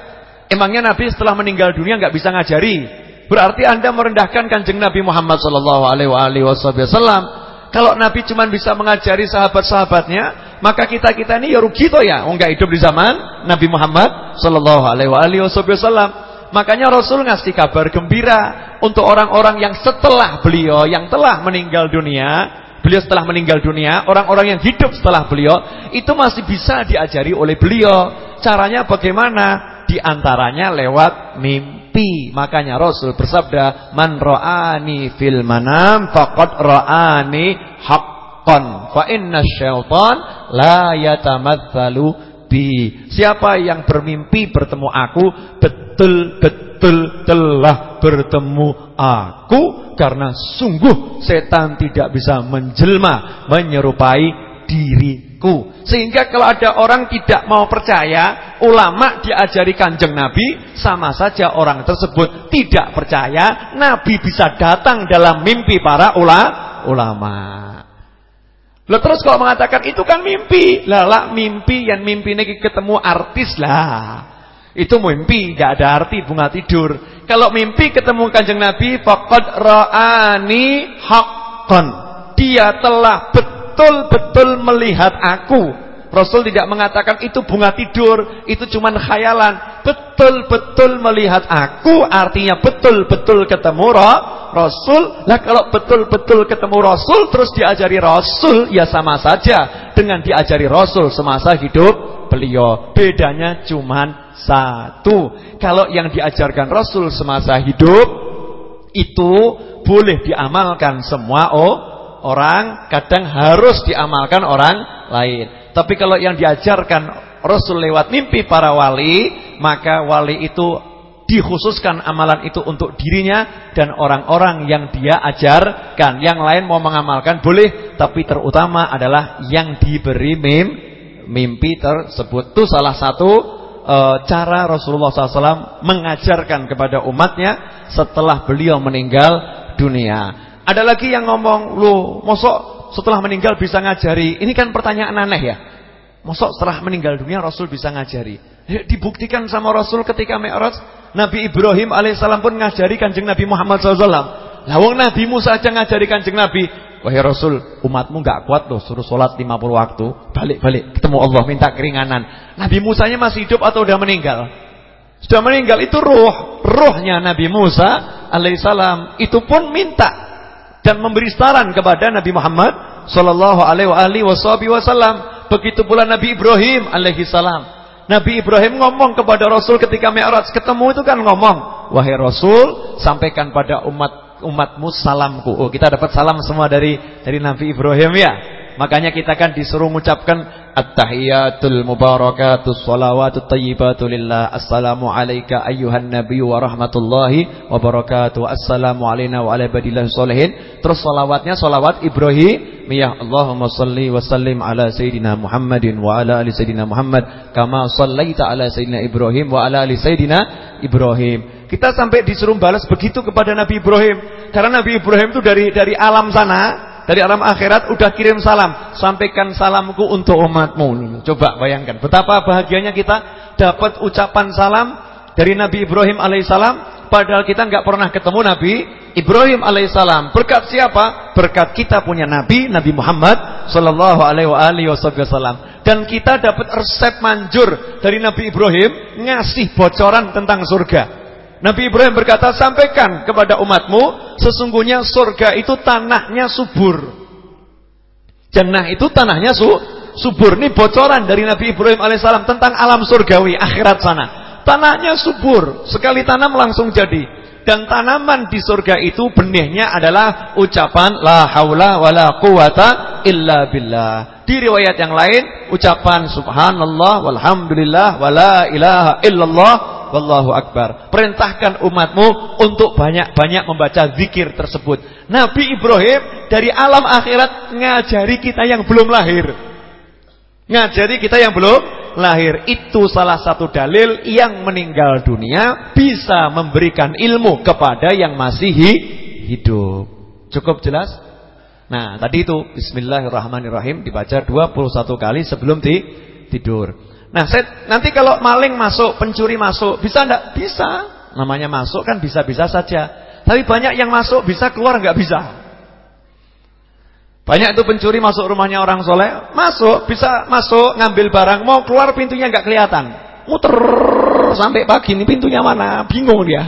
Emangnya Nabi setelah meninggal dunia gak bisa ngajari? Berarti Anda merendahkan kanjeng Nabi Muhammad sallallahu alaihi wasallam. Kalau Nabi cuma bisa mengajari sahabat-sahabatnya, maka kita-kita ini ya rugi toh ya, enggak hidup di zaman Nabi Muhammad sallallahu alaihi wasallam. Makanya Rasul ngasih kabar gembira untuk orang-orang yang setelah beliau yang telah meninggal dunia beliau setelah meninggal dunia, orang-orang yang hidup setelah beliau itu masih bisa diajari oleh beliau. Caranya bagaimana? Di antaranya lewat mimpi. Makanya Rasul bersabda, "Man ra'ani fil manam faqad ra'ani haqqan, fa inna syaitan la yatamatsalu bi." Siapa yang bermimpi bertemu aku, betul-betul telah bertemu aku karena sungguh setan tidak bisa menjelma menyerupai diriku. Sehingga kalau ada orang tidak mau percaya, ulama diajari kanjeng Nabi, sama saja orang tersebut tidak percaya, Nabi bisa datang dalam mimpi para ula, ulama. Loh terus kalau mengatakan itu kan mimpi. Lah mimpi yang mimpi ini ketemu artis lah. Itu mimpi, gak ada arti bunga tidur. Kalau mimpi ketemu kanjeng Nabi, faqad ra'ani haqqan. Dia telah betul-betul melihat aku. Rasul tidak mengatakan itu bunga tidur, itu cuma khayalan. Betul-betul melihat aku, artinya betul-betul ketemu Rasul. Lah kalau betul-betul ketemu Rasul, terus diajari Rasul, ya sama saja dengan diajari Rasul semasa hidup beliau. Bedanya cuma satu. Kalau yang diajarkan Rasul semasa hidup itu boleh diamalkan semua oh, orang, kadang harus diamalkan orang lain. Tapi kalau yang diajarkan Rasul lewat mimpi para wali, maka wali itu dikhususkan amalan itu untuk dirinya dan orang-orang yang dia ajarkan. Yang lain mau mengamalkan boleh tapi terutama adalah yang diberi mim, mimpi tersebut. Itu salah satu e, cara Rasulullah SAW mengajarkan kepada umatnya setelah beliau meninggal dunia. Ada lagi yang ngomong, lu mosok setelah meninggal bisa ngajari. Ini kan pertanyaan aneh ya. Mosok setelah meninggal dunia Rasul bisa ngajari. Dibuktikan sama Rasul ketika Mi'raj, Nabi Ibrahim alaihissalam pun ngajari kanjeng Nabi Muhammad SAW. Lawang Nabi Musa aja ngajari kanjeng Nabi. Wahai Rasul, umatmu gak kuat loh suruh sholat 50 waktu. Balik-balik ketemu Allah minta keringanan. Nabi Musanya masih hidup atau udah meninggal? Sudah meninggal itu ruh, ruhnya Nabi Musa alaihissalam itu pun minta dan memberi saran kepada Nabi Muhammad sallallahu alaihi wasallam. Begitu pula Nabi Ibrahim alaihissalam. Nabi Ibrahim ngomong kepada Rasul ketika Mi'raj ketemu itu kan ngomong, "Wahai Rasul, sampaikan pada umat umatmu salamku. Oh, kita dapat salam semua dari dari Nabi Ibrahim ya. Makanya kita kan disuruh mengucapkan At-tahiyatul mubarakatus salawatut tayyibatu lillah. Assalamu alayka ayyuhan nabiy wa rahmatullahi wa barakatuh. Assalamu alayna wa ala ibadillah sholihin. Terus salawatnya salawat Ibrahim. Ya Allahumma salli wa sallim ala sayyidina Muhammadin wa ala ali sayyidina Muhammad kama sallaita ala sayyidina Ibrahim wa ala ali sayyidina Ibrahim. Kita sampai disuruh balas begitu kepada Nabi Ibrahim. Karena Nabi Ibrahim itu dari dari alam sana, dari alam akhirat udah kirim salam. Sampaikan salamku untuk umatmu. Coba bayangkan betapa bahagianya kita dapat ucapan salam dari Nabi Ibrahim alaihissalam. Padahal kita nggak pernah ketemu Nabi Ibrahim alaihissalam. Berkat siapa? Berkat kita punya Nabi, Nabi Muhammad sallallahu alaihi wasallam. Dan kita dapat resep manjur dari Nabi Ibrahim ngasih bocoran tentang surga. Nabi Ibrahim berkata, sampaikan kepada umatmu, sesungguhnya surga itu tanahnya subur. Jannah itu tanahnya su, subur. Ini bocoran dari Nabi Ibrahim alaihissalam tentang alam surgawi, akhirat sana. Tanahnya subur, sekali tanam langsung jadi. Dan tanaman di surga itu benihnya adalah ucapan la haula wala quwata illa billah. Di riwayat yang lain ucapan subhanallah walhamdulillah wala ilaha illallah Wallahu akbar. Perintahkan umatmu untuk banyak-banyak membaca zikir tersebut. Nabi Ibrahim dari alam akhirat ngajari kita yang belum lahir. Ngajari kita yang belum lahir. Itu salah satu dalil yang meninggal dunia bisa memberikan ilmu kepada yang masih hidup. Cukup jelas? Nah, tadi itu bismillahirrahmanirrahim dibaca 21 kali sebelum tidur. Nah, saya, nanti kalau maling masuk, pencuri masuk, bisa enggak? Bisa. Namanya masuk kan bisa-bisa saja. Tapi banyak yang masuk bisa keluar enggak bisa. Banyak itu pencuri masuk rumahnya orang soleh, masuk, bisa masuk, ngambil barang, mau keluar pintunya enggak kelihatan. Muter sampai pagi ini pintunya mana? Bingung dia.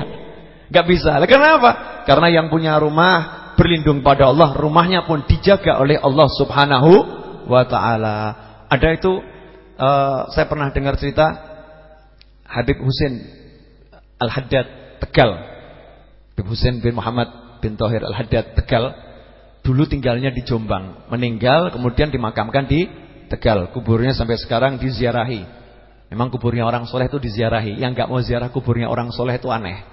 Enggak bisa. Lah kenapa? Karena yang punya rumah berlindung pada Allah, rumahnya pun dijaga oleh Allah Subhanahu wa taala. Ada itu uh, saya pernah dengar cerita Habib Husin Al-Haddad Tegal. Habib Husin bin Muhammad bin Tohir Al-Haddad Tegal dulu tinggalnya di Jombang, meninggal kemudian dimakamkan di Tegal. Kuburnya sampai sekarang diziarahi. Memang kuburnya orang soleh itu diziarahi. Yang nggak mau ziarah kuburnya orang soleh itu aneh.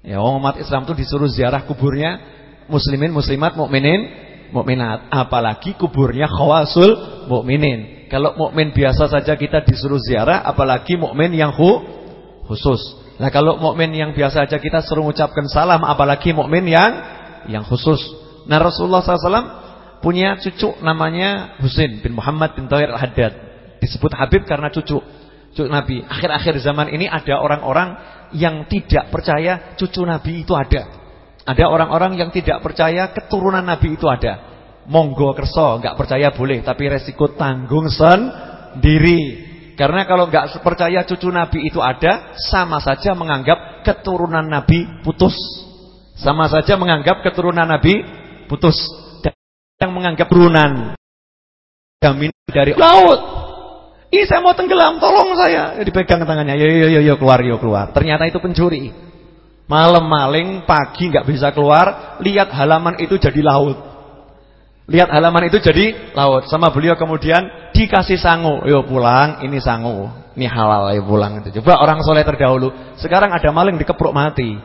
Ya, umat Islam itu disuruh ziarah kuburnya muslimin, muslimat, mukminin, mukminat. Apalagi kuburnya khawasul mukminin. Kalau mukmin biasa saja kita disuruh ziarah, apalagi mukmin yang hu, khusus. Nah, kalau mukmin yang biasa saja kita suruh mengucapkan salam, apalagi mukmin yang yang khusus. Nah, Rasulullah SAW punya cucu namanya Husain bin Muhammad bin Thawir al-Haddad. Disebut Habib karena cucu cucu Nabi. Akhir-akhir zaman ini ada orang-orang yang tidak percaya cucu Nabi itu ada. Ada orang-orang yang tidak percaya keturunan Nabi itu ada. Monggo kerso, nggak percaya boleh, tapi resiko tanggung sendiri. Karena kalau nggak percaya cucu Nabi itu ada, sama saja menganggap keturunan Nabi putus. Sama saja menganggap keturunan Nabi putus. Dan yang menganggap turunan jamin dari laut. Ih saya mau tenggelam, tolong saya. Dipegang tangannya, yo yo yo yo keluar yo keluar. Ternyata itu pencuri. Malam maling, pagi nggak bisa keluar, lihat halaman itu jadi laut. Lihat halaman itu jadi laut. Sama beliau kemudian dikasih sangu. Yo pulang, ini sangu. Ini halal ya pulang. Coba orang soleh terdahulu. Sekarang ada maling dikeprok mati.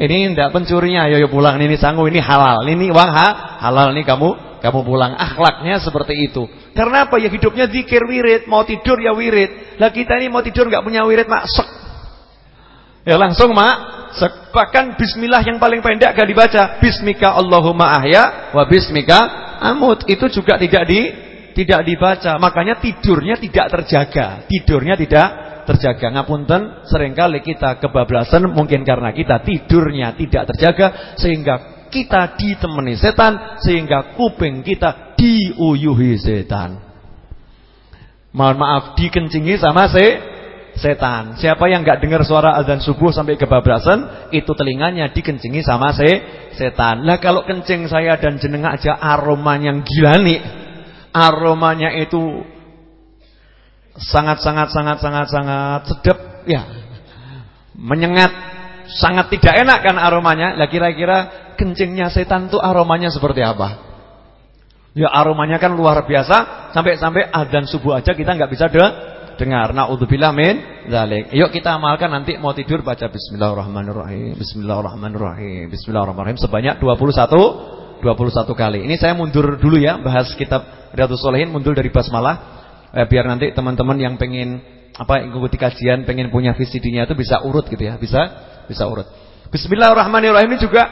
Ini tidak pencurinya, ayo, ayo pulang ini sanggup ini halal, ini uang ha, halal ini kamu kamu pulang. Akhlaknya seperti itu. Karena apa ya hidupnya zikir wirid, mau tidur ya wirid. Lah kita ini mau tidur nggak punya wirid mak sek. Ya langsung mak. Bahkan bismillah yang paling pendek gak dibaca. Bismika Allahumma ahya wa bismika amut. Itu juga tidak di tidak dibaca. Makanya tidurnya tidak terjaga. Tidurnya tidak terjaga. Ngapunten sering kali kita kebablasan mungkin karena kita tidurnya tidak terjaga sehingga kita ditemani setan sehingga kuping kita diuyuhi setan. Mohon maaf dikencingi sama se setan. Siapa yang enggak dengar suara azan subuh sampai kebablasan, itu telinganya dikencingi sama se setan. Lah kalau kencing saya dan jenengan aja aromanya gila nih. Aromanya itu sangat sangat sangat sangat sangat sedap ya. Menyengat, sangat tidak enak kan aromanya. Lah kira-kira kencingnya setan tuh aromanya seperti apa? Ya aromanya kan luar biasa sampai-sampai adzan subuh aja kita nggak bisa de dengar. Nauzubillah min dzalik. Yuk kita amalkan nanti mau tidur baca bismillahirrahmanirrahim. Bismillahirrahmanirrahim. Bismillahirrahmanirrahim sebanyak 21 21 kali. Ini saya mundur dulu ya bahas kitab Riyadhus Shalihin mundur dari basmalah eh, biar nanti teman-teman yang pengen apa ikuti kajian, pengen punya VCD-nya itu bisa urut gitu ya, bisa bisa urut. Bismillahirrahmanirrahim ini juga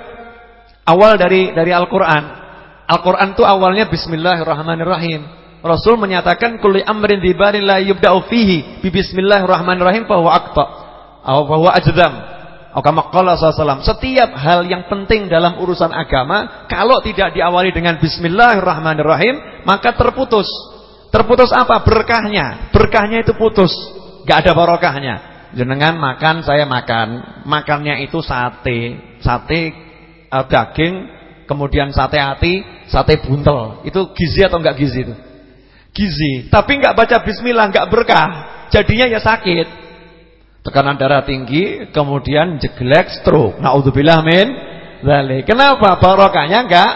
awal dari dari Al-Qur'an. Al-Qur'an itu awalnya bismillahirrahmanirrahim. Rasul menyatakan kulli amrin dibarin la yubda'u fihi bi bismillahirrahmanirrahim fa huwa aqta aw fa huwa ajdam. Kama qala sallallahu Setiap hal yang penting dalam urusan agama kalau tidak diawali dengan bismillahirrahmanirrahim maka terputus. Terputus apa? Berkahnya. Berkahnya itu putus. Gak ada barokahnya. Jenengan makan, saya makan. Makannya itu sate. Sate uh, daging, kemudian sate hati, sate buntel. Itu gizi atau enggak gizi itu? Gizi. Tapi enggak baca bismillah, enggak berkah. Jadinya ya sakit. Tekanan darah tinggi, kemudian jeglek, stroke. Nauzubillah min dzalik. Kenapa? Barokahnya enggak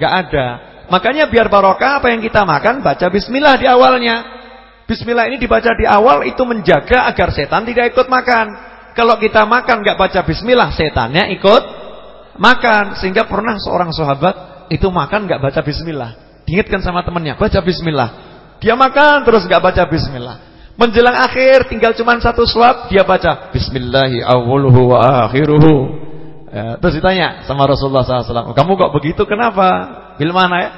enggak ada. Makanya biar barokah apa yang kita makan baca bismillah di awalnya. Bismillah ini dibaca di awal itu menjaga agar setan tidak ikut makan. Kalau kita makan nggak baca bismillah, setannya ikut makan. Sehingga pernah seorang sahabat itu makan nggak baca bismillah. Diingatkan sama temannya, baca bismillah. Dia makan terus nggak baca bismillah. Menjelang akhir tinggal cuma satu suap dia baca bismillahi awwaluhu wa akhiruhu. Ya, terus ditanya sama Rasulullah SAW, kamu kok begitu kenapa? Bil mana ya?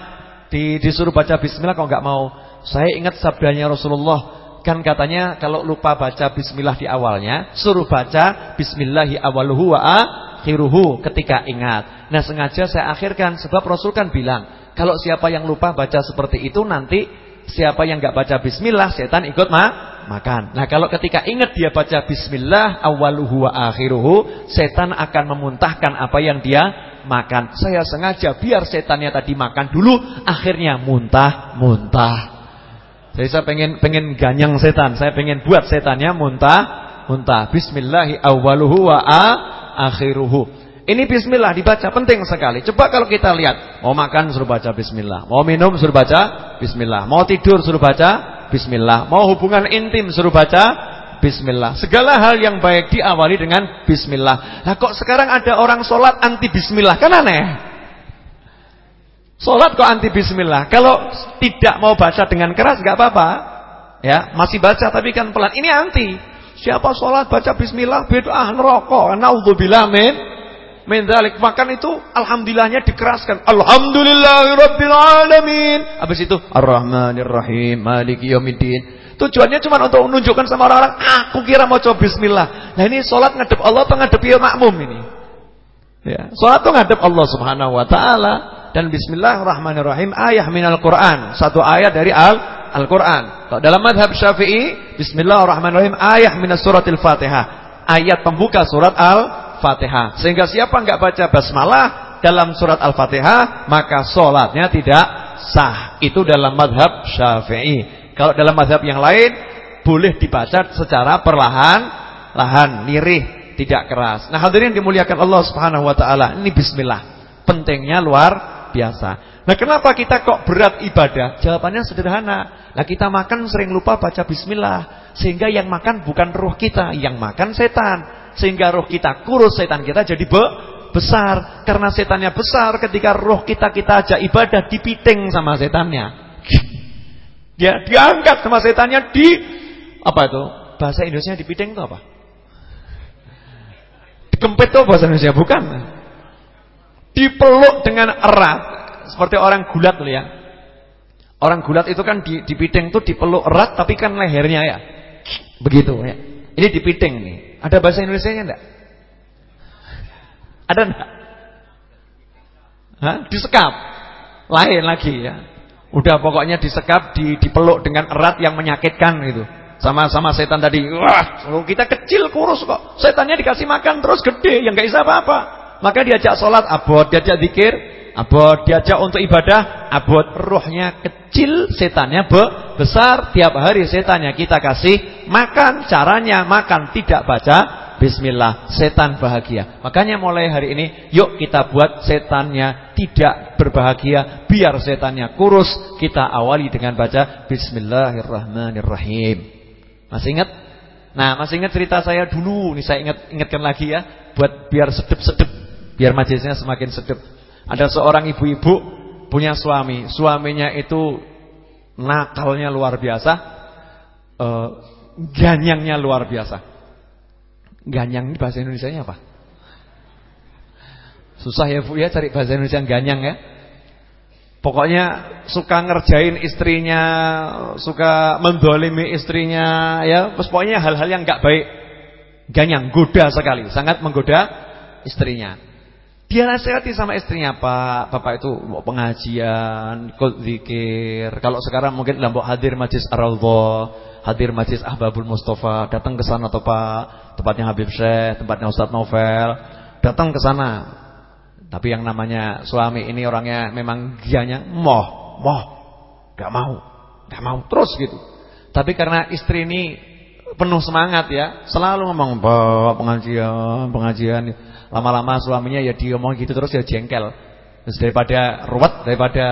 Di, disuruh baca bismillah kok enggak mau. Saya ingat sabdanya Rasulullah kan katanya kalau lupa baca bismillah di awalnya, suruh baca bismillahi awaluhu wa akhiruhu ketika ingat. Nah, sengaja saya akhirkan sebab Rasul kan bilang, kalau siapa yang lupa baca seperti itu nanti siapa yang enggak baca bismillah setan ikut ma makan. Nah, kalau ketika ingat dia baca bismillah awaluhu wa akhiruhu, setan akan memuntahkan apa yang dia makan. Saya sengaja biar setannya tadi makan dulu, akhirnya muntah-muntah. Jadi saya pengen pengen ganyang setan, saya pengen buat setannya muntah-muntah. Bismillahi awwaluhu wa akhiruhu. Ini bismillah dibaca penting sekali. Coba kalau kita lihat, mau makan suruh baca bismillah, mau minum suruh baca bismillah, mau tidur suruh baca bismillah, mau hubungan intim suruh baca bismillah. Segala hal yang baik diawali dengan bismillah. Nah kok sekarang ada orang sholat anti bismillah? Kan aneh. Sholat kok anti bismillah? Kalau tidak mau baca dengan keras nggak apa-apa. Ya, masih baca tapi kan pelan. Ini anti. Siapa sholat baca bismillah bid'ah neraka. Nauzubillah min min dzalik. Makan itu alhamdulillahnya dikeraskan. Alhamdulillahirabbil alamin. Habis itu Ar-Rahmanir-Rahim, Maliki yaumiddin. Tujuannya cuma untuk menunjukkan sama orang-orang, aku kira mau coba bismillah. Nah ini sholat ngadep Allah atau ngadep ya makmum ini? Ya, sholat itu ngadep Allah subhanahu wa ta'ala. Dan bismillahirrahmanirrahim ayah minal Quran. Satu ayat dari Al Al-Quran. Dalam madhab syafi'i, bismillahirrahmanirrahim ayah minas suratil fatihah. Ayat pembuka surat Al-Fatihah. Sehingga siapa nggak baca basmalah dalam surat Al-Fatihah, maka sholatnya tidak sah. Itu dalam madhab syafi'i. Kalau dalam mazhab yang lain boleh dibaca secara perlahan, lahan, nirih, tidak keras. Nah, hadirin dimuliakan Allah Subhanahu wa taala. Ini bismillah. Pentingnya luar biasa. Nah, kenapa kita kok berat ibadah? Jawabannya sederhana. Nah, kita makan sering lupa baca bismillah, sehingga yang makan bukan ruh kita, yang makan setan. Sehingga roh kita kurus, setan kita jadi be besar. Karena setannya besar ketika roh kita kita ajak ibadah dipiting sama setannya. Dia diangkat sama setannya di apa itu? Bahasa Indonesia dipiting itu apa? Dikempit itu bahasa Indonesia bukan? Dipeluk dengan erat seperti orang gulat loh ya. Orang gulat itu kan di, dipiting itu dipeluk erat tapi kan lehernya ya. Begitu ya. Ini dipiting nih. Ada bahasa Indonesia-nya enggak? Ada enggak? Hah? Disekap. Lain lagi ya. Udah pokoknya disekap, di, dipeluk dengan erat yang menyakitkan gitu. Sama-sama setan tadi. Wah, kita kecil kurus kok. Setannya dikasih makan terus gede, yang enggak bisa apa-apa. Maka diajak sholat abot, diajak zikir abot, diajak untuk ibadah abot. Rohnya kecil, setannya be besar. Tiap hari setannya kita kasih makan. Caranya makan tidak baca Bismillah, setan bahagia. Makanya mulai hari ini, yuk kita buat setannya tidak berbahagia, biar setannya kurus. Kita awali dengan baca Bismillahirrahmanirrahim. Masih ingat? Nah, masih ingat cerita saya dulu? Nih saya ingat ingatkan lagi ya, buat biar sedep-sedep, biar majelisnya semakin sedep. Ada seorang ibu-ibu punya suami, suaminya itu nakalnya luar biasa, uh, ganyangnya luar biasa. Ganyang ini bahasa Indonesia-nya apa? Susah ya Bu ya cari bahasa Indonesia ganyang ya. Pokoknya suka ngerjain istrinya, suka mendolimi istrinya, ya, pokoknya hal-hal yang nggak baik. Ganyang, goda sekali, sangat menggoda istrinya. Dia nasihati sama istrinya, Pak, Bapak itu pengajian, zikir. Kalau sekarang mungkin lambok hadir majlis ar-raudhah hadir majlis Ahbabul Mustafa, datang ke sana atau Pak, tempatnya Habib Syekh, tempatnya Ustaz Novel, datang ke sana. Tapi yang namanya suami ini orangnya memang gianya moh, moh, gak mau, gak mau terus gitu. Tapi karena istri ini penuh semangat ya, selalu ngomong bawa pengajian, pengajian. Lama-lama suaminya ya dia ngomong gitu terus ya jengkel. Terus daripada ruwet, daripada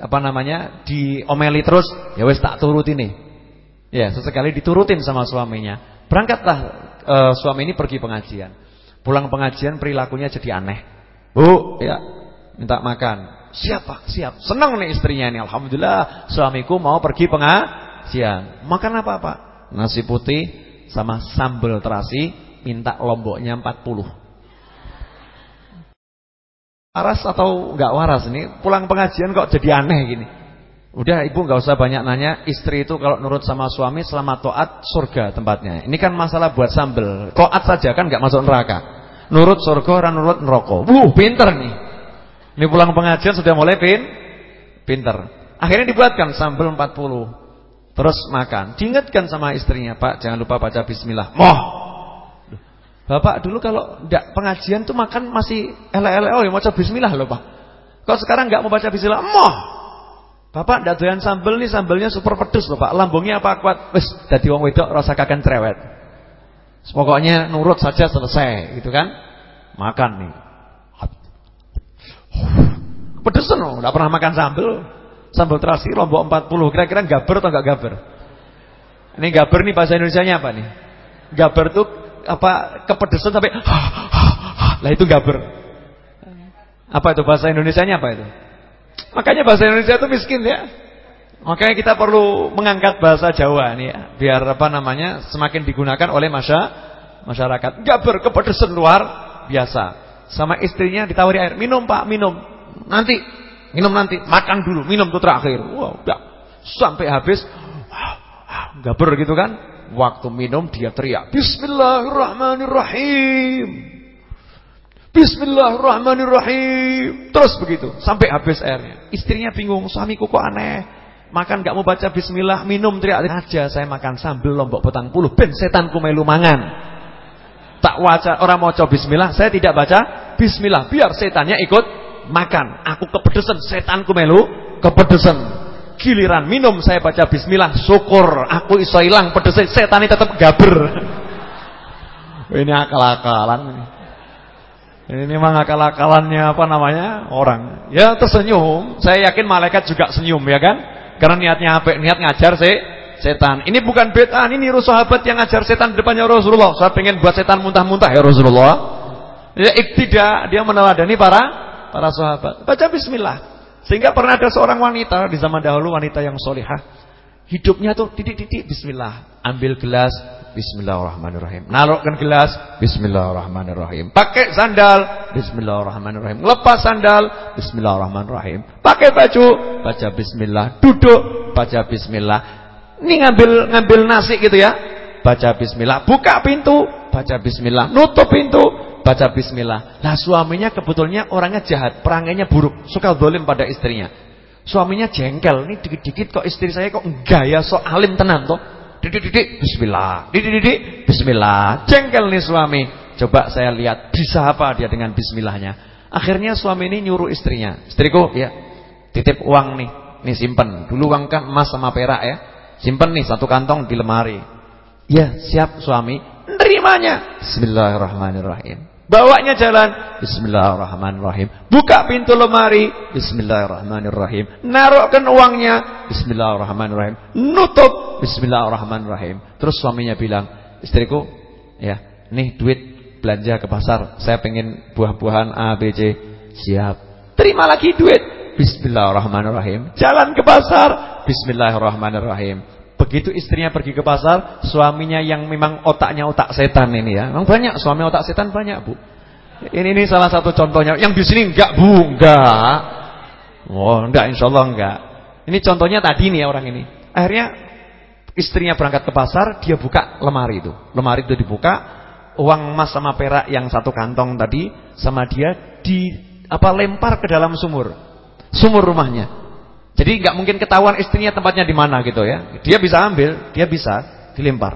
apa namanya diomeli terus, ya wes tak turut ini. Ya, sesekali diturutin sama suaminya. Berangkatlah e, suami ini pergi pengajian. Pulang pengajian perilakunya jadi aneh. Bu, ya, minta makan. Siapa? Siap. Senang nih istrinya ini. Alhamdulillah, suamiku mau pergi pengajian. Makan apa, Pak? Nasi putih sama sambal terasi, minta lomboknya 40. Waras atau enggak waras ini? Pulang pengajian kok jadi aneh gini. Udah ibu nggak usah banyak nanya Istri itu kalau nurut sama suami Selama to'at surga tempatnya. Ini kan masalah buat sambel. To'at saja kan nggak masuk neraka. Nurut surga orang nurut neraka. Wuh pinter nih. Ini pulang pengajian sudah mulai pin Pinter. Akhirnya dibuatkan sambel 40 Terus makan. Diingatkan sama istrinya Pak jangan lupa baca bismillah. Moh Bapak dulu kalau enggak pengajian tuh makan masih ele-ele oh ya baca bismillah loh Pak. Kalau sekarang enggak mau baca bismillah, moh. Bapak ndak doyan sambel nih, sambelnya super pedes loh, Pak. Lambungnya apa kuat? Wis dadi wong wedok rasa kakan cerewet. Pokoknya nurut saja selesai, gitu kan? Makan nih. Pedesan loh, enggak pernah makan sambel. Sambel terasi lombok 40, kira-kira gaber atau enggak gaber? Ini gaber nih bahasa Indonesianya apa nih? Gaber tuh apa kepedesan sampai lah itu gaber. Apa itu bahasa Indonesianya apa itu? Makanya bahasa Indonesia itu miskin ya. Makanya kita perlu mengangkat bahasa Jawa nih ya, biar apa namanya semakin digunakan oleh masa masyarakat. Enggak berkepedesan luar biasa. Sama istrinya ditawari air, minum Pak, minum. Nanti, minum nanti, makan dulu, minum tuh terakhir. Wow, enggak. Sampai habis enggak ber gitu kan. Waktu minum dia teriak, Bismillahirrahmanirrahim. Bismillahirrahmanirrahim. Terus begitu sampai habis airnya. Istrinya bingung, suamiku kok aneh. Makan gak mau baca bismillah, minum teriak aja saya makan sambil lombok petang puluh ben setanku melu mangan. Tak waca orang mau coba bismillah, saya tidak baca bismillah biar setannya ikut makan. Aku kepedesan, setanku melu kepedesan. Giliran minum saya baca bismillah, syukur aku iso ilang setan tetap gaber. Ini akal-akalan. Ini memang akal-akalannya apa namanya orang. Ya tersenyum. Saya yakin malaikat juga senyum ya kan. Karena niatnya apa? Niat ngajar sih setan. Ini bukan bid'ah, ini niru sahabat yang ngajar setan di depannya Rasulullah. Saya pengen buat setan muntah-muntah ya Rasulullah. Ya iktidak, dia meneladani para para sahabat. Baca bismillah. Sehingga pernah ada seorang wanita di zaman dahulu wanita yang solihah. Hidupnya tuh titik-titik bismillah. Ambil gelas, bismillahirrahmanirrahim. Naruhkan gelas, bismillahirrahmanirrahim. Pakai sandal, bismillahirrahmanirrahim. Lepas sandal, bismillahirrahmanirrahim. Pakai baju, baca bismillah. Duduk, baca bismillah. Ini ngambil ngambil nasi gitu ya. Baca bismillah. Buka pintu, baca bismillah. Nutup pintu, baca bismillah. Lah suaminya kebetulannya orangnya jahat, perangainya buruk, suka dolim pada istrinya. Suaminya jengkel, ini dikit-dikit kok istri saya kok gaya sok alim tenan toh. Didik-didik bismillah. Didik-didik bismillah. Jengkel nih suami. Coba saya lihat bisa apa dia dengan bismillahnya. Akhirnya suami ini nyuruh istrinya. Istriku ya, titip uang nih. Nih simpen. Dulu uang kan emas sama perak ya. Simpen nih satu kantong di lemari. Ya, siap suami. Nerimanya. Bismillahirrahmanirrahim. Bawanya jalan Bismillahirrahmanirrahim. Buka pintu lemari Bismillahirrahmanirrahim. Naruhkan uangnya Bismillahirrahmanirrahim. Nutup Bismillahirrahmanirrahim. Terus suaminya bilang Istriku ya Nih duit belanja ke pasar. Saya pengen buah-buahan A, B, C. Siap. Terima lagi duit. Bismillahirrahmanirrahim. Jalan ke pasar. Bismillahirrahmanirrahim Begitu istrinya pergi ke pasar, suaminya yang memang otaknya otak setan ini ya. Memang banyak suami otak setan banyak, Bu. Ini ini salah satu contohnya. Yang di sini enggak, Bu, enggak. Oh, enggak insyaallah enggak. Ini contohnya tadi nih orang ini. Akhirnya istrinya berangkat ke pasar, dia buka lemari itu. Lemari itu dibuka, uang emas sama perak yang satu kantong tadi sama dia di apa lempar ke dalam sumur. Sumur rumahnya. Jadi nggak mungkin ketahuan istrinya tempatnya di mana gitu ya. Dia bisa ambil, dia bisa dilempar.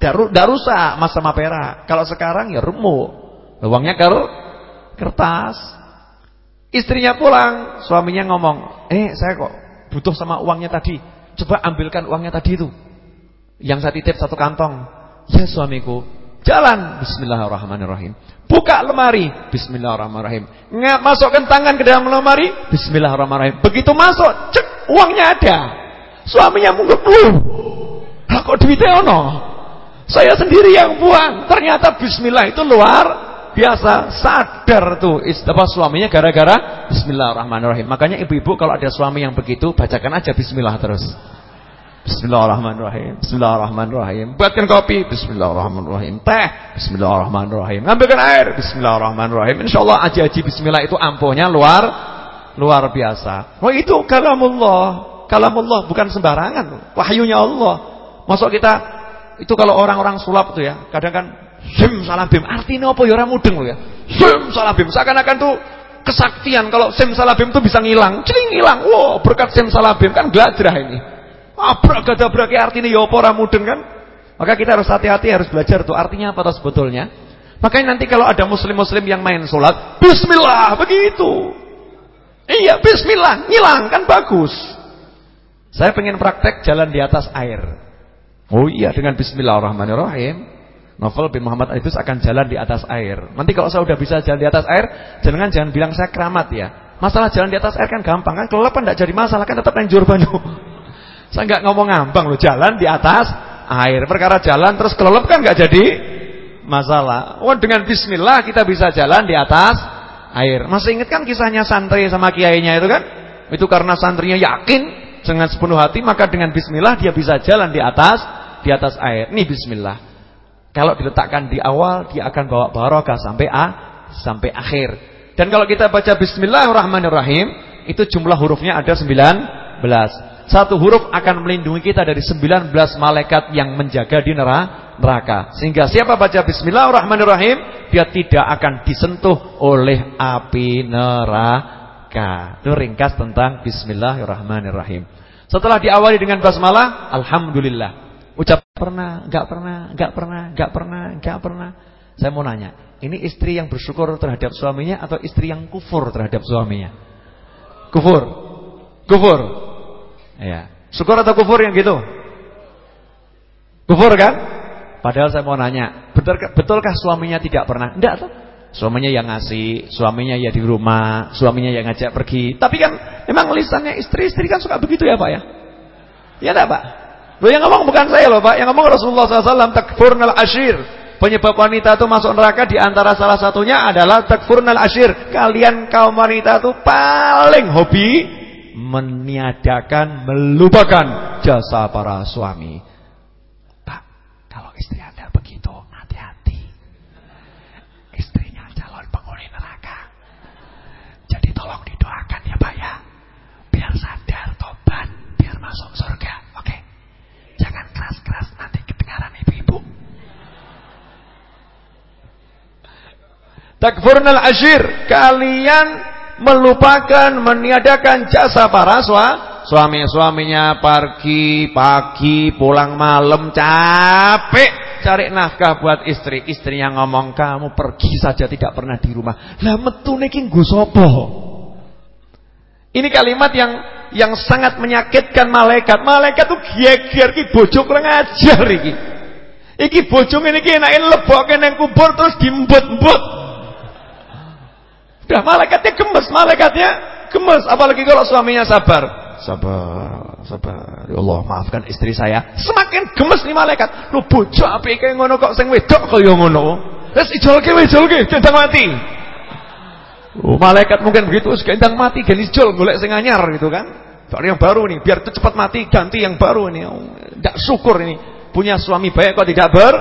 Daru, darusa mas sama perak. Kalau sekarang ya remu. Uangnya kalau kertas. Istrinya pulang, suaminya ngomong, "Eh, saya kok butuh sama uangnya tadi. Coba ambilkan uangnya tadi itu. Yang saya titip satu kantong." "Ya, suamiku." Jalan. Bismillahirrahmanirrahim. Buka lemari. Bismillahirrahmanirrahim. Nggak masukkan tangan ke dalam lemari. Bismillahirrahmanirrahim. Begitu masuk Cek uangnya ada. Suaminya mungkin Loh kok duitnya ono? Saya sendiri yang buang. Ternyata Bismillah itu luar biasa. Sadar tuh apa suaminya gara-gara Bismillahirrahmanirrahim. Makanya ibu-ibu kalau ada suami yang begitu Bacakan aja Bismillah terus Bismillahirrahmanirrahim. Bismillahirrahmanirrahim. Buatkan kopi. Bismillahirrahmanirrahim. Teh. Bismillahirrahmanirrahim. Ambilkan air. Bismillahirrahmanirrahim. Insyaallah aji-aji bismillah itu ampuhnya luar luar biasa. Oh itu kalamullah. Kalamullah bukan sembarangan. Wahyunya Allah. Masuk kita itu kalau orang-orang sulap tuh ya, kadang kan sim salabim. Artinya apa ya ora mudeng loh ya. Sim salabim. Seakan-akan tuh kesaktian kalau sim salabim tuh bisa ngilang. Cing ngilang. Wow, berkat sim salabim kan gladrah ini. Abrak-gadabrak artinya ya apa ora mudeng kan? Maka kita harus hati-hati harus belajar tuh artinya apa sebetulnya. Makanya nanti kalau ada muslim-muslim yang main sholat, bismillah begitu. Iya, bismillah, ngilang kan bagus. Saya pengen praktek jalan di atas air. Oh iya, dengan bismillahirrahmanirrahim. Novel bin Muhammad Al akan jalan di atas air. Nanti kalau saya udah bisa jalan di atas air, jangan jangan bilang saya keramat ya. Masalah jalan di atas air kan gampang kan, kelelep tidak jadi masalah kan tetap yang banyu. Saya nggak ngomong ngambang loh, jalan di atas air. Perkara jalan terus kelelep kan nggak jadi masalah. Oh, dengan bismillah kita bisa jalan di atas air. Masih ingat kan kisahnya santri sama kiainya itu kan? Itu karena santrinya yakin dengan sepenuh hati maka dengan bismillah dia bisa jalan di atas di atas air. Ini bismillah. Kalau diletakkan di awal dia akan bawa barokah sampai a sampai akhir. Dan kalau kita baca bismillahirrahmanirrahim itu jumlah hurufnya ada 19. Satu huruf akan melindungi kita dari 19 malaikat yang menjaga di neraka. Sehingga siapa baca bismillahirrahmanirrahim, dia tidak akan disentuh oleh api neraka. Itu ringkas tentang bismillahirrahmanirrahim. Setelah diawali dengan basmalah, alhamdulillah. Ucap pernah, enggak pernah, enggak pernah, enggak pernah, enggak pernah. Saya mau nanya, ini istri yang bersyukur terhadap suaminya atau istri yang kufur terhadap suaminya? Kufur. Kufur. Ya. Syukur atau kufur yang gitu? Kufur kan? Padahal saya mau nanya, betulkah, betulkah suaminya tidak pernah? Enggak tuh. Suaminya yang ngasih, suaminya ya di rumah, suaminya yang ngajak pergi. Tapi kan memang lisannya istri-istri kan suka begitu ya Pak ya? Ya enggak Pak? Loh yang ngomong bukan saya loh Pak, yang ngomong Rasulullah SAW takfurnal ashir. Penyebab wanita itu masuk neraka di antara salah satunya adalah takfurnal ashir. Kalian kaum wanita itu paling hobi meniadakan, melupakan jasa para suami. Pak, kalau istri Anda begitu, hati-hati. Istrinya calon penghuni neraka. Jadi tolong didoakan ya Pak ya. Biar sadar, tobat, biar masuk surga. Oke. Jangan keras-keras nanti kedengaran ibu-ibu. Takfurnal ashir. Kalian melupakan, meniadakan jasa para suami-suaminya pergi pagi, pulang malam, capek cari nafkah buat istri. Istrinya ngomong, "Kamu pergi saja tidak pernah di rumah." Lah metune ki nggo sapa? Ini kalimat yang yang sangat menyakitkan malaikat. Malaikat tuh geger ki bojo kurang ajar iki. Iki bojo ngene iki enake lebokke kubur terus diembut-embut. Udah malaikatnya gemes, malaikatnya gemes. Apalagi kalau suaminya sabar. Sabar, sabar. Ya Allah, maafkan istri saya. Semakin gemes nih malaikat. Lu bojo apike kayak ngono kok sing wedok kaya ngono. Wis ijolke ijolke gendang mati. Oh, malaikat mungkin begitu, gendang mati gan ijol golek sing anyar gitu kan. Soalnya yang baru nih, biar cepat mati, ganti yang baru ini. Tidak oh, syukur ini. Punya suami baik kok tidak ber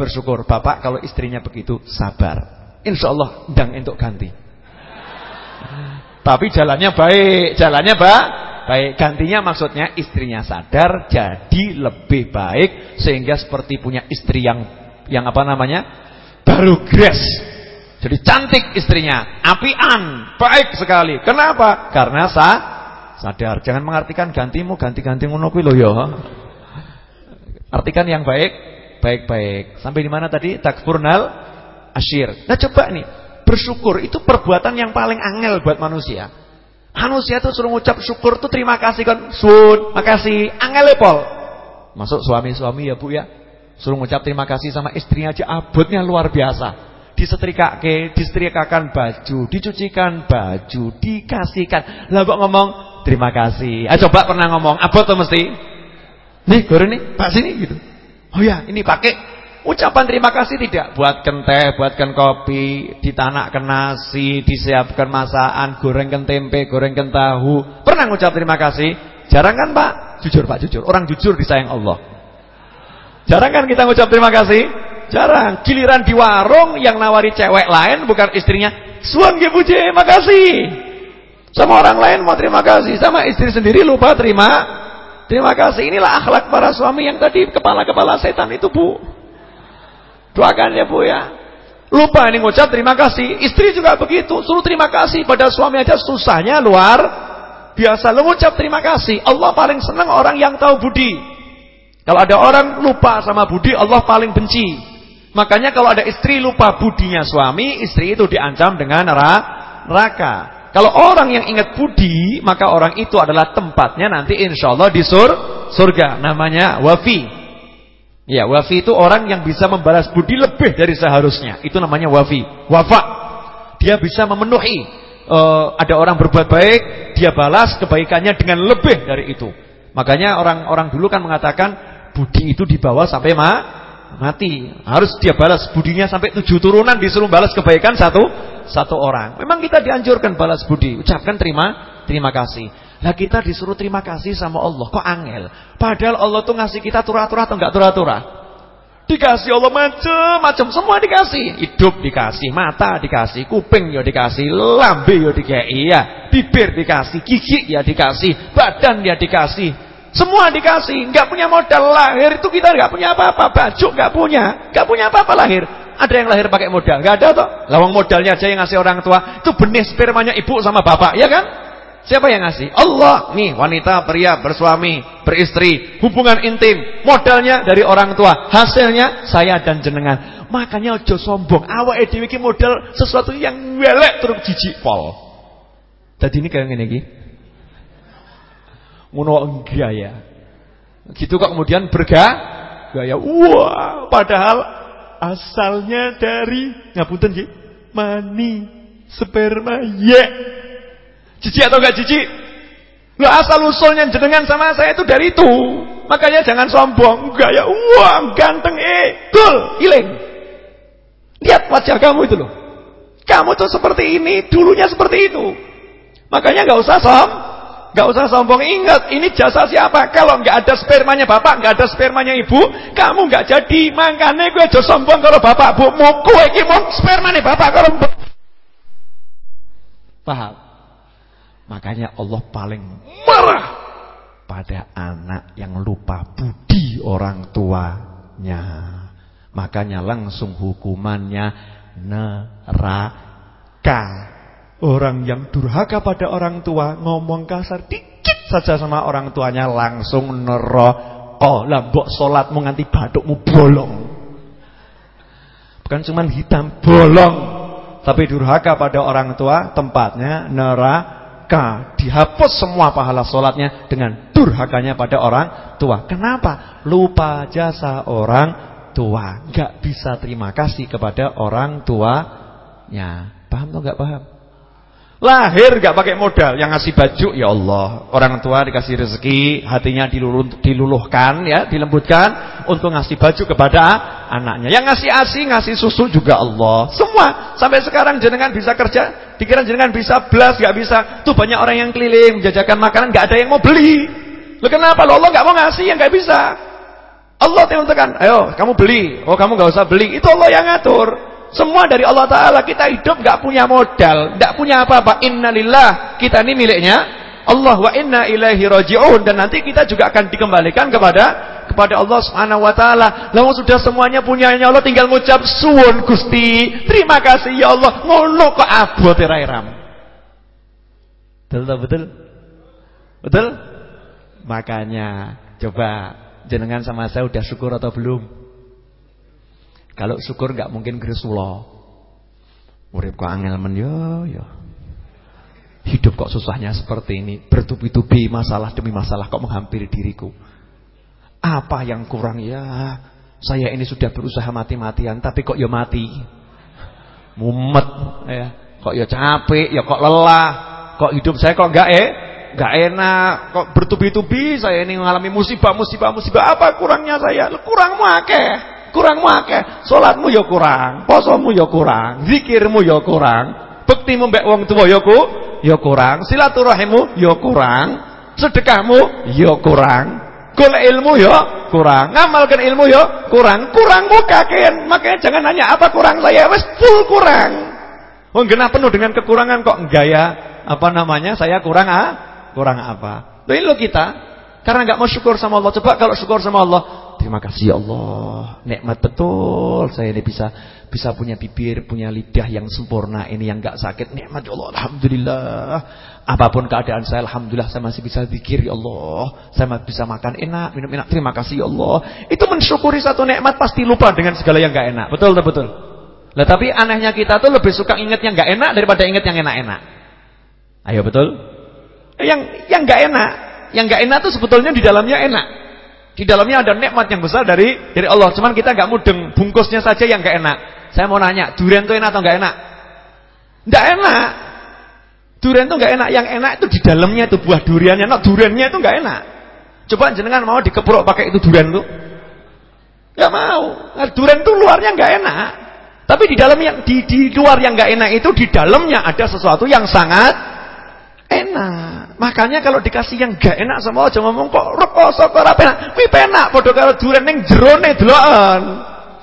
bersyukur. Bapak kalau istrinya begitu sabar. Insya Allah ndang untuk ganti. Tapi jalannya baik, jalannya baik. Baik, gantinya maksudnya istrinya sadar jadi lebih baik sehingga seperti punya istri yang yang apa namanya? baru grace. Jadi cantik istrinya, apian, baik sekali. Kenapa? Karena sa sadar. Jangan mengartikan gantimu ganti-ganti ngono kuwi lho ya. Artikan yang baik, baik-baik. Sampai di mana tadi? Takfurnal asyir. Nah coba nih, Bersyukur itu perbuatan yang paling angel buat manusia. Manusia itu suruh ngucap syukur tuh terima kasih kan. Sun, makasih. Angel pol. Masuk suami-suami ya Bu ya. Suruh ngucap terima kasih sama istrinya aja abotnya luar biasa. Disetrikake, disetrikakan baju, dicucikan baju, dikasihkan. Lah kok ngomong terima kasih. Ah coba pernah ngomong abot tuh mesti. Nih, gore nih, Pak sini gitu. Oh ya, ini pakai Ucapan terima kasih tidak. Buatkan teh, buatkan kopi Ditanakkan nasi, disiapkan masakan Gorengkan tempe, gorengkan tahu. Pernah ngucap terima kasih? Jarang kan pak? Jujur pak, jujur. Orang jujur disayang Allah. Jarang kan kita ngucap terima kasih? Jarang. Giliran di warung yang nawari cewek lain Bukan istrinya Suan puji, makasih Sama orang lain mau terima kasih Sama istri sendiri lupa terima. Terima kasih. Inilah akhlak para suami yang tadi Kepala-kepala setan itu bu Doakan ya Bu ya. Lupa ini ngucap terima kasih. Istri juga begitu. Suruh terima kasih pada suami aja susahnya luar biasa. Lu ngucap terima kasih. Allah paling senang orang yang tahu budi. Kalau ada orang lupa sama budi, Allah paling benci. Makanya kalau ada istri lupa budinya suami, istri itu diancam dengan neraka. Kalau orang yang ingat budi, maka orang itu adalah tempatnya nanti insya Allah di sur surga. Namanya wafi. Ya, wafi itu orang yang bisa membalas budi lebih dari seharusnya. Itu namanya wafi. Wafa. Dia bisa memenuhi. Uh, ada orang berbuat baik, dia balas kebaikannya dengan lebih dari itu. Makanya orang-orang dulu kan mengatakan budi itu dibawa sampai ma mati. Harus dia balas budinya sampai tujuh turunan disuruh balas kebaikan satu satu orang. Memang kita dianjurkan balas budi. Ucapkan terima terima kasih. Lah kita disuruh terima kasih sama Allah. Kok angel? Padahal Allah tuh ngasih kita turah-turah atau enggak turah-turah? Dikasih Allah macam-macam, semua dikasih. Hidup dikasih, mata dikasih, kuping ya dikasih, lambe ya dikasih, ya, bibir dikasih, gigi ya dikasih, badan ya dikasih. Semua dikasih, enggak punya modal lahir itu kita enggak punya apa-apa, baju enggak punya, enggak punya apa-apa lahir. Ada yang lahir pakai modal, enggak ada toh. Lawang modalnya aja yang ngasih orang tua, itu benih spermanya ibu sama bapak, ya kan? Siapa yang ngasih? Allah. Nih, wanita, pria, bersuami, beristri, hubungan intim. Modalnya dari orang tua. Hasilnya saya dan jenengan. Makanya ojo sombong. Awake dhewe modal sesuatu yang welek terus jijik pol. Tadi ini kayak ngene iki. Ngono gaya. Gitu kok kemudian berga gaya. Wah, padahal asalnya dari ngapunten nggih. Mani, sperma, ye. Jijik atau enggak jijik? Lah asal usulnya jenengan sama saya itu dari itu. Makanya jangan sombong. Gaya uang, ganteng, eh, gol, iling. Lihat wajah kamu itu loh. Kamu tuh seperti ini, dulunya seperti itu. Makanya nggak usah som, nggak usah sombong. Ingat, ini jasa siapa? Kalau nggak ada spermanya bapak, nggak ada spermanya ibu, kamu nggak jadi. Makanya gue aja sombong kalau bapak bu mau kue mau spermanya bapak kalau paham. Makanya Allah paling marah pada anak yang lupa budi orang tuanya. Makanya langsung hukumannya neraka. Orang yang durhaka pada orang tua ngomong kasar dikit saja sama orang tuanya langsung neraka. Lah mbok salatmu nganti bathukmu bolong. Bukan cuma hitam bolong, tapi durhaka pada orang tua tempatnya neraka maka dihapus semua pahala sholatnya dengan durhakanya pada orang tua. Kenapa? Lupa jasa orang tua. Gak bisa terima kasih kepada orang tuanya. Paham atau gak paham? Lahir gak pakai modal, yang ngasih baju ya Allah. Orang tua dikasih rezeki, hatinya diluluh, diluluhkan ya, dilembutkan untuk ngasih baju kepada anaknya. Yang ngasih ASI, ngasih susu juga Allah. Semua sampai sekarang jenengan bisa kerja, dikira jenengan bisa belas gak bisa. Tuh banyak orang yang keliling menjajakan makanan gak ada yang mau beli. Lo kenapa? Lo Allah gak mau ngasih yang gak bisa. Allah yang tekan, ayo kamu beli. Oh kamu gak usah beli. Itu Allah yang ngatur. Semua dari Allah Ta'ala Kita hidup gak punya modal Gak punya apa-apa. Innalillah Kita ini miliknya. Allah wa inna ilaihi roji'un Dan nanti kita juga akan dikembalikan kepada Kepada Allah Subhanahu Wa Ta'ala. Lalu sudah semuanya punyanya Allah Tinggal ngucap suwun Gusti. Terima kasih ya Allah. Ngono kok abot rairam Betul betul? Betul? Makanya Coba jenengan sama saya udah syukur atau belum kalau syukur nggak mungkin gresula. Urip kok angel men yo yo. Hidup kok susahnya seperti ini, bertubi-tubi masalah demi masalah kok menghampiri diriku. Apa yang kurang ya? Saya ini sudah berusaha mati-matian tapi kok ya mati. Mumet ya. Kok ya capek, ya kok lelah. Kok hidup saya kok enggak eh enggak enak, kok bertubi-tubi saya ini mengalami musibah, musibah, musibah. Apa kurangnya saya? Kurangmu akeh kurang akeh. Salatmu ya kurang, posomu ya kurang, zikirmu ya kurang, bektimu mbek wong tuwa ya ku ya kurang, silaturahimmu ya kurang, sedekahmu ya kurang, golek ilmu ya kurang, ngamalkan ilmu ya kurang, kurangmu kakean. Makanya jangan nanya apa kurang saya, wis full kurang. Wong genah penuh dengan kekurangan kok gaya apa namanya? Saya kurang ah? Kurang apa? Loh ini lo kita karena nggak mau syukur sama Allah. Coba kalau syukur sama Allah, Terima kasih ya Allah. Nikmat betul saya ini bisa bisa punya bibir, punya lidah yang sempurna ini yang enggak sakit. Nikmat ya Allah. Alhamdulillah. Apa pun keadaan saya alhamdulillah saya masih bisa zikir ya Allah. Saya masih bisa makan enak, minum enak. Terima kasih ya Allah. Itu mensyukuri satu nikmat pasti lupa dengan segala yang enggak enak. Betul betul betul. Lah tapi anehnya kita tuh lebih suka ingat yang enggak enak daripada ingat yang enak-enak. Ayo betul? Yang yang enggak enak, yang enggak enak tuh sebetulnya di dalamnya enak. Di dalamnya ada nikmat yang besar dari dari Allah. Cuman kita nggak mudeng, bungkusnya saja yang nggak enak. Saya mau nanya, durian itu enak atau nggak enak? Nggak enak. Durian itu nggak enak. Yang enak itu di dalamnya itu buah duriannya. Nah, duriannya itu nggak enak. Coba jenengan mau dikeprok pakai itu durian tuh? Nggak mau. Nah, durian itu luarnya nggak enak. Tapi di dalamnya di di luar yang nggak enak itu di dalamnya ada sesuatu yang sangat enak. Makanya kalau dikasih yang gak enak sama aja ngomong kok rekoso kok ora penak. Kuwi penak padha karo duren ning jerone deloken.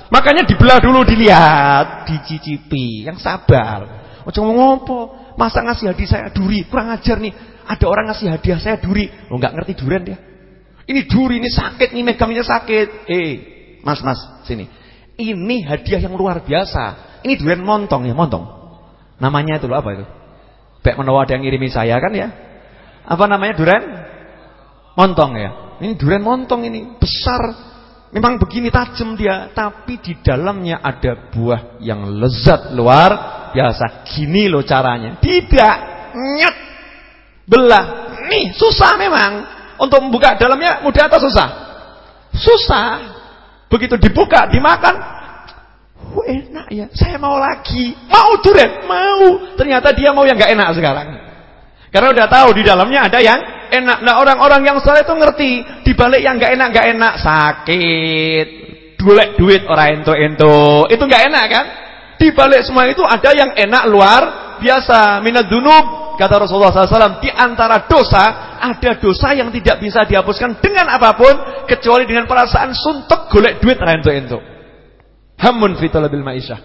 Makanya dibelah dulu dilihat, dicicipi, yang sabar. Aja ngomong apa? Masa ngasih hadiah saya duri, kurang ajar nih. Ada orang ngasih hadiah saya duri, oh enggak ngerti duren dia. Ini duri, ini sakit, ini megangnya sakit. Eh, Mas, Mas, sini. Ini hadiah yang luar biasa. Ini durian montong ya, montong. Namanya itu loh apa itu? Bek menawa ada yang ngirimi saya kan ya. Apa namanya duren? Montong ya. Ini duren montong ini besar. Memang begini tajam dia, tapi di dalamnya ada buah yang lezat luar biasa. Gini loh caranya. Tidak nyet belah. Nih susah memang. Untuk membuka dalamnya mudah atau susah? Susah. Begitu dibuka, dimakan Oh enak ya, saya mau lagi. Mau duren? Mau. Ternyata dia mau yang gak enak sekarang. Karena udah tahu di dalamnya ada yang enak. Nah, orang-orang yang soleh itu ngerti, di balik yang enggak enak enggak enak, sakit, golek duit orang ento-ento. Itu enggak enak kan? Di balik semua itu ada yang enak luar biasa. Minad dunub kata Rasulullah SAW di antara dosa ada dosa yang tidak bisa dihapuskan dengan apa pun kecuali dengan perasaan suntuk golek duit orang ento-ento. Hamun fi talabil ma'isyah.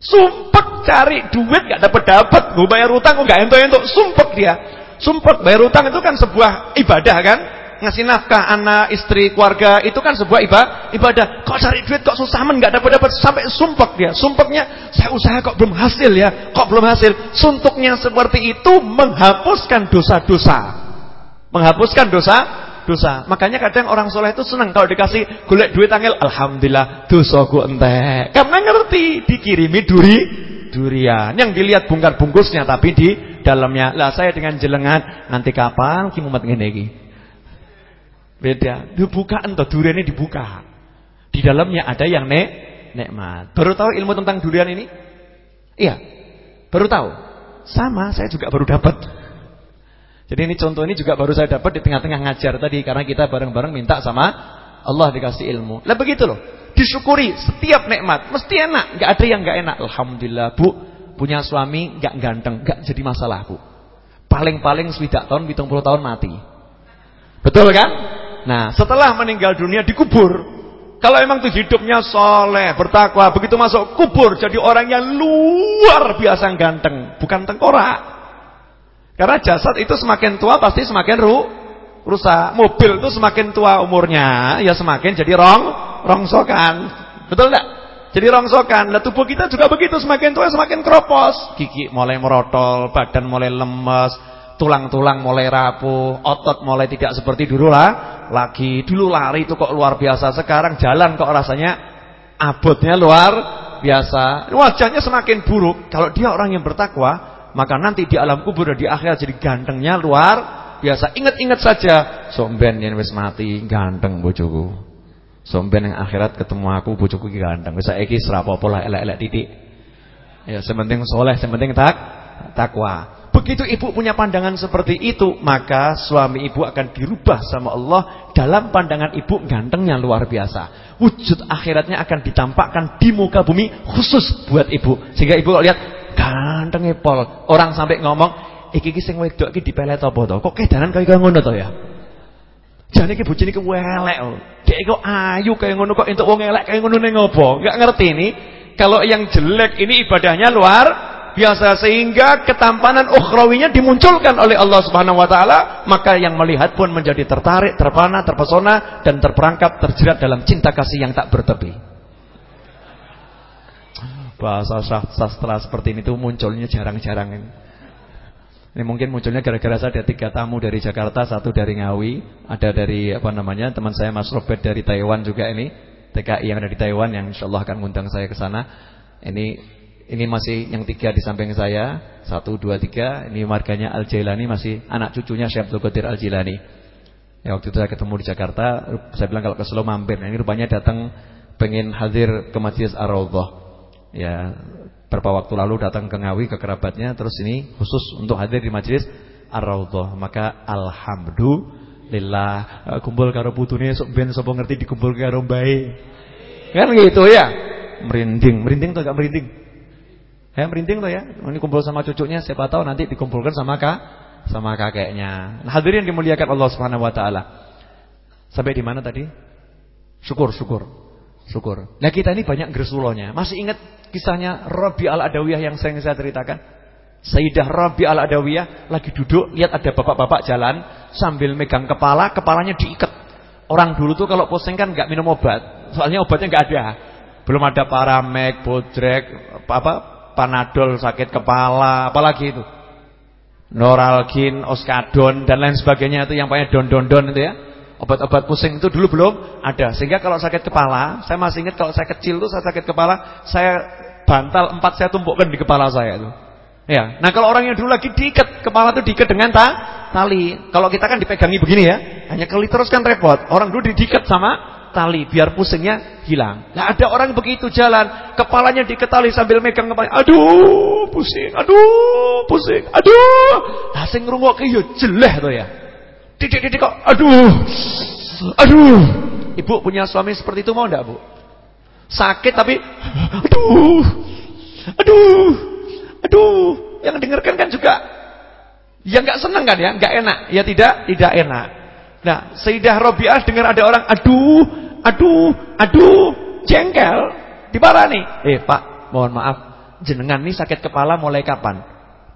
Sumpek cari duit gak dapat dapat, gue bayar utang gue gak ento-ento, sumpek dia. Sumpek bayar utang itu kan sebuah ibadah kan? ngasih nafkah anak, istri, keluarga itu kan sebuah ibadah. Kok cari duit kok susah men nggak dapat dapat sampai sumpek dia. Sumpeknya saya usaha kok belum hasil ya. Kok belum hasil? Suntuknya seperti itu menghapuskan dosa-dosa. Menghapuskan dosa dosa. Makanya kadang orang soleh itu senang kalau dikasih golek duit tanggal alhamdulillah dosaku entek. Karena ngerti dikirimi duri durian. Yang dilihat bungkar bungkusnya tapi di dalamnya. Lah saya dengan jelengan nanti kapan ki mumet ngene iki? Beda. Dibuka entah durian ini dibuka. Di dalamnya ada yang nek nikmat. Baru tahu ilmu tentang durian ini? Iya. Baru tahu. Sama, saya juga baru dapat. Jadi ini contoh ini juga baru saya dapat di tengah-tengah ngajar tadi karena kita bareng-bareng minta sama Allah dikasih ilmu. Lah begitu loh. Disyukuri setiap nikmat, mesti enak, enggak ada yang enggak enak. Alhamdulillah, Bu, punya suami enggak ganteng, enggak jadi masalah, Bu. Paling-paling swidak tahun, 70 tahun mati. Betul kan? Nah, setelah meninggal dunia dikubur. Kalau emang tuh hidupnya soleh, bertakwa, begitu masuk kubur jadi orang yang luar biasa ganteng, bukan tengkorak. Karena jasad itu semakin tua pasti semakin ru, rusak. Mobil itu semakin tua umurnya, ya semakin jadi rong, rongsokan. Betul enggak? Jadi rongsokan. Lah tubuh kita juga begitu, semakin tua semakin keropos. Gigi mulai merotol, badan mulai lemes, tulang-tulang mulai rapuh, otot mulai tidak seperti dulu lah lagi. Dulu lari itu kok luar biasa, sekarang jalan kok rasanya abotnya luar biasa. Wajahnya semakin buruk. Kalau dia orang yang bertakwa, maka nanti di alam kubur dan di akhirat jadi gantengnya luar biasa. Ingat-ingat saja, somben yang wis mati ganteng bojoku. Somben yang akhirat ketemu aku bojoku ganteng. Bisa iki serapopo lah elek-elek titik. Ya, sementing soleh, sementing tak takwa. Begitu ibu punya pandangan seperti itu, maka suami ibu akan dirubah sama Allah dalam pandangan ibu gantengnya luar biasa. Wujud akhiratnya akan ditampakkan di muka bumi khusus buat ibu. Sehingga ibu lihat gantengnya pol. Orang sampai ngomong, iki iki sing wedok iki dipelet apa to? Kok kedanan kaya ngono to ya? Jane iki bojone iki welek. Dek kok ayu kaya ngono kok entuk wong elek kaya ngono ning ngopo? Enggak ngerti ini. Kalau yang jelek ini ibadahnya luar biasa sehingga ketampanan ukhrawinya dimunculkan oleh Allah Subhanahu wa taala, maka yang melihat pun menjadi tertarik, terpana, terpesona dan terperangkap terjerat dalam cinta kasih yang tak bertepi. Bahasa sastra seperti ini tuh munculnya jarang-jarang ini. Ini mungkin munculnya gara-gara saya ada tiga tamu dari Jakarta, satu dari Ngawi, ada dari apa namanya teman saya Mas Robert dari Taiwan juga ini, TKI yang ada di Taiwan yang insya Allah akan mengundang saya ke sana. Ini ini masih yang tiga di samping saya Satu, dua, tiga Ini marganya Al-Jailani masih anak cucunya Syekh Abdul Qadir Al-Jilani ya, Waktu itu saya ketemu di Jakarta Saya bilang kalau ke Solo mampir nah, Ini rupanya datang pengen hadir ke Masjid Ar-Rawdah Ya Berapa waktu lalu datang ke Ngawi ke kerabatnya Terus ini khusus untuk hadir di Masjid Ar-Rawdah Maka Alhamdulillah eh, Kumpul karo putune sok ben sapa ngerti dikumpul karo bae Kan gitu ya Merinding, merinding atau enggak merinding? Ya merinding tuh ya. Ini kumpul sama cucunya, siapa tahu nanti dikumpulkan sama kak sama kakeknya. Nah, hadirin dimuliakan Allah Subhanahu wa taala. Sampai di mana tadi? Syukur, syukur. Syukur. Nah, kita ini banyak gersulonya. Masih ingat kisahnya Rabi Al-Adawiyah yang saya saya ceritakan? Sayyidah Rabi Al-Adawiyah lagi duduk, lihat ada bapak-bapak jalan sambil megang kepala, kepalanya diikat. Orang dulu tuh kalau pusing kan nggak minum obat. Soalnya obatnya nggak ada. Belum ada paramek, bodrek, apa Panadol sakit kepala, apalagi itu. Noralgin, Oskadon dan lain sebagainya itu yang pakai don-don-don itu ya. Obat-obat pusing itu dulu belum ada. Sehingga kalau sakit kepala, saya masih ingat kalau saya kecil tuh saya sakit kepala, saya bantal empat saya tumpukkan di kepala saya itu. Ya. Nah, kalau orang yang dulu lagi diikat, kepala itu diikat dengan ta tali. Kalau kita kan dipegangi begini ya, hanya kali terus kan repot. Orang dulu diikat sama tali biar pusingnya hilang. Nah ada orang begitu jalan, kepalanya diketali sambil megang kepala. Aduh, pusing, aduh, pusing, aduh. Nah sing ngrungokke ya jeleh to ya. Titik-titik kok, aduh. Aduh. Ibu punya suami seperti itu mau enggak, Bu? Sakit tapi aduh. Aduh. Aduh. Yang dengarkan kan juga ya enggak senang kan ya, enggak enak. Ya tidak, tidak enak. Nah, Sayyidah Robiah dengar ada orang aduh, aduh, aduh, jengkel, nih. Eh, Pak, mohon maaf, jenengan nih sakit kepala mulai kapan?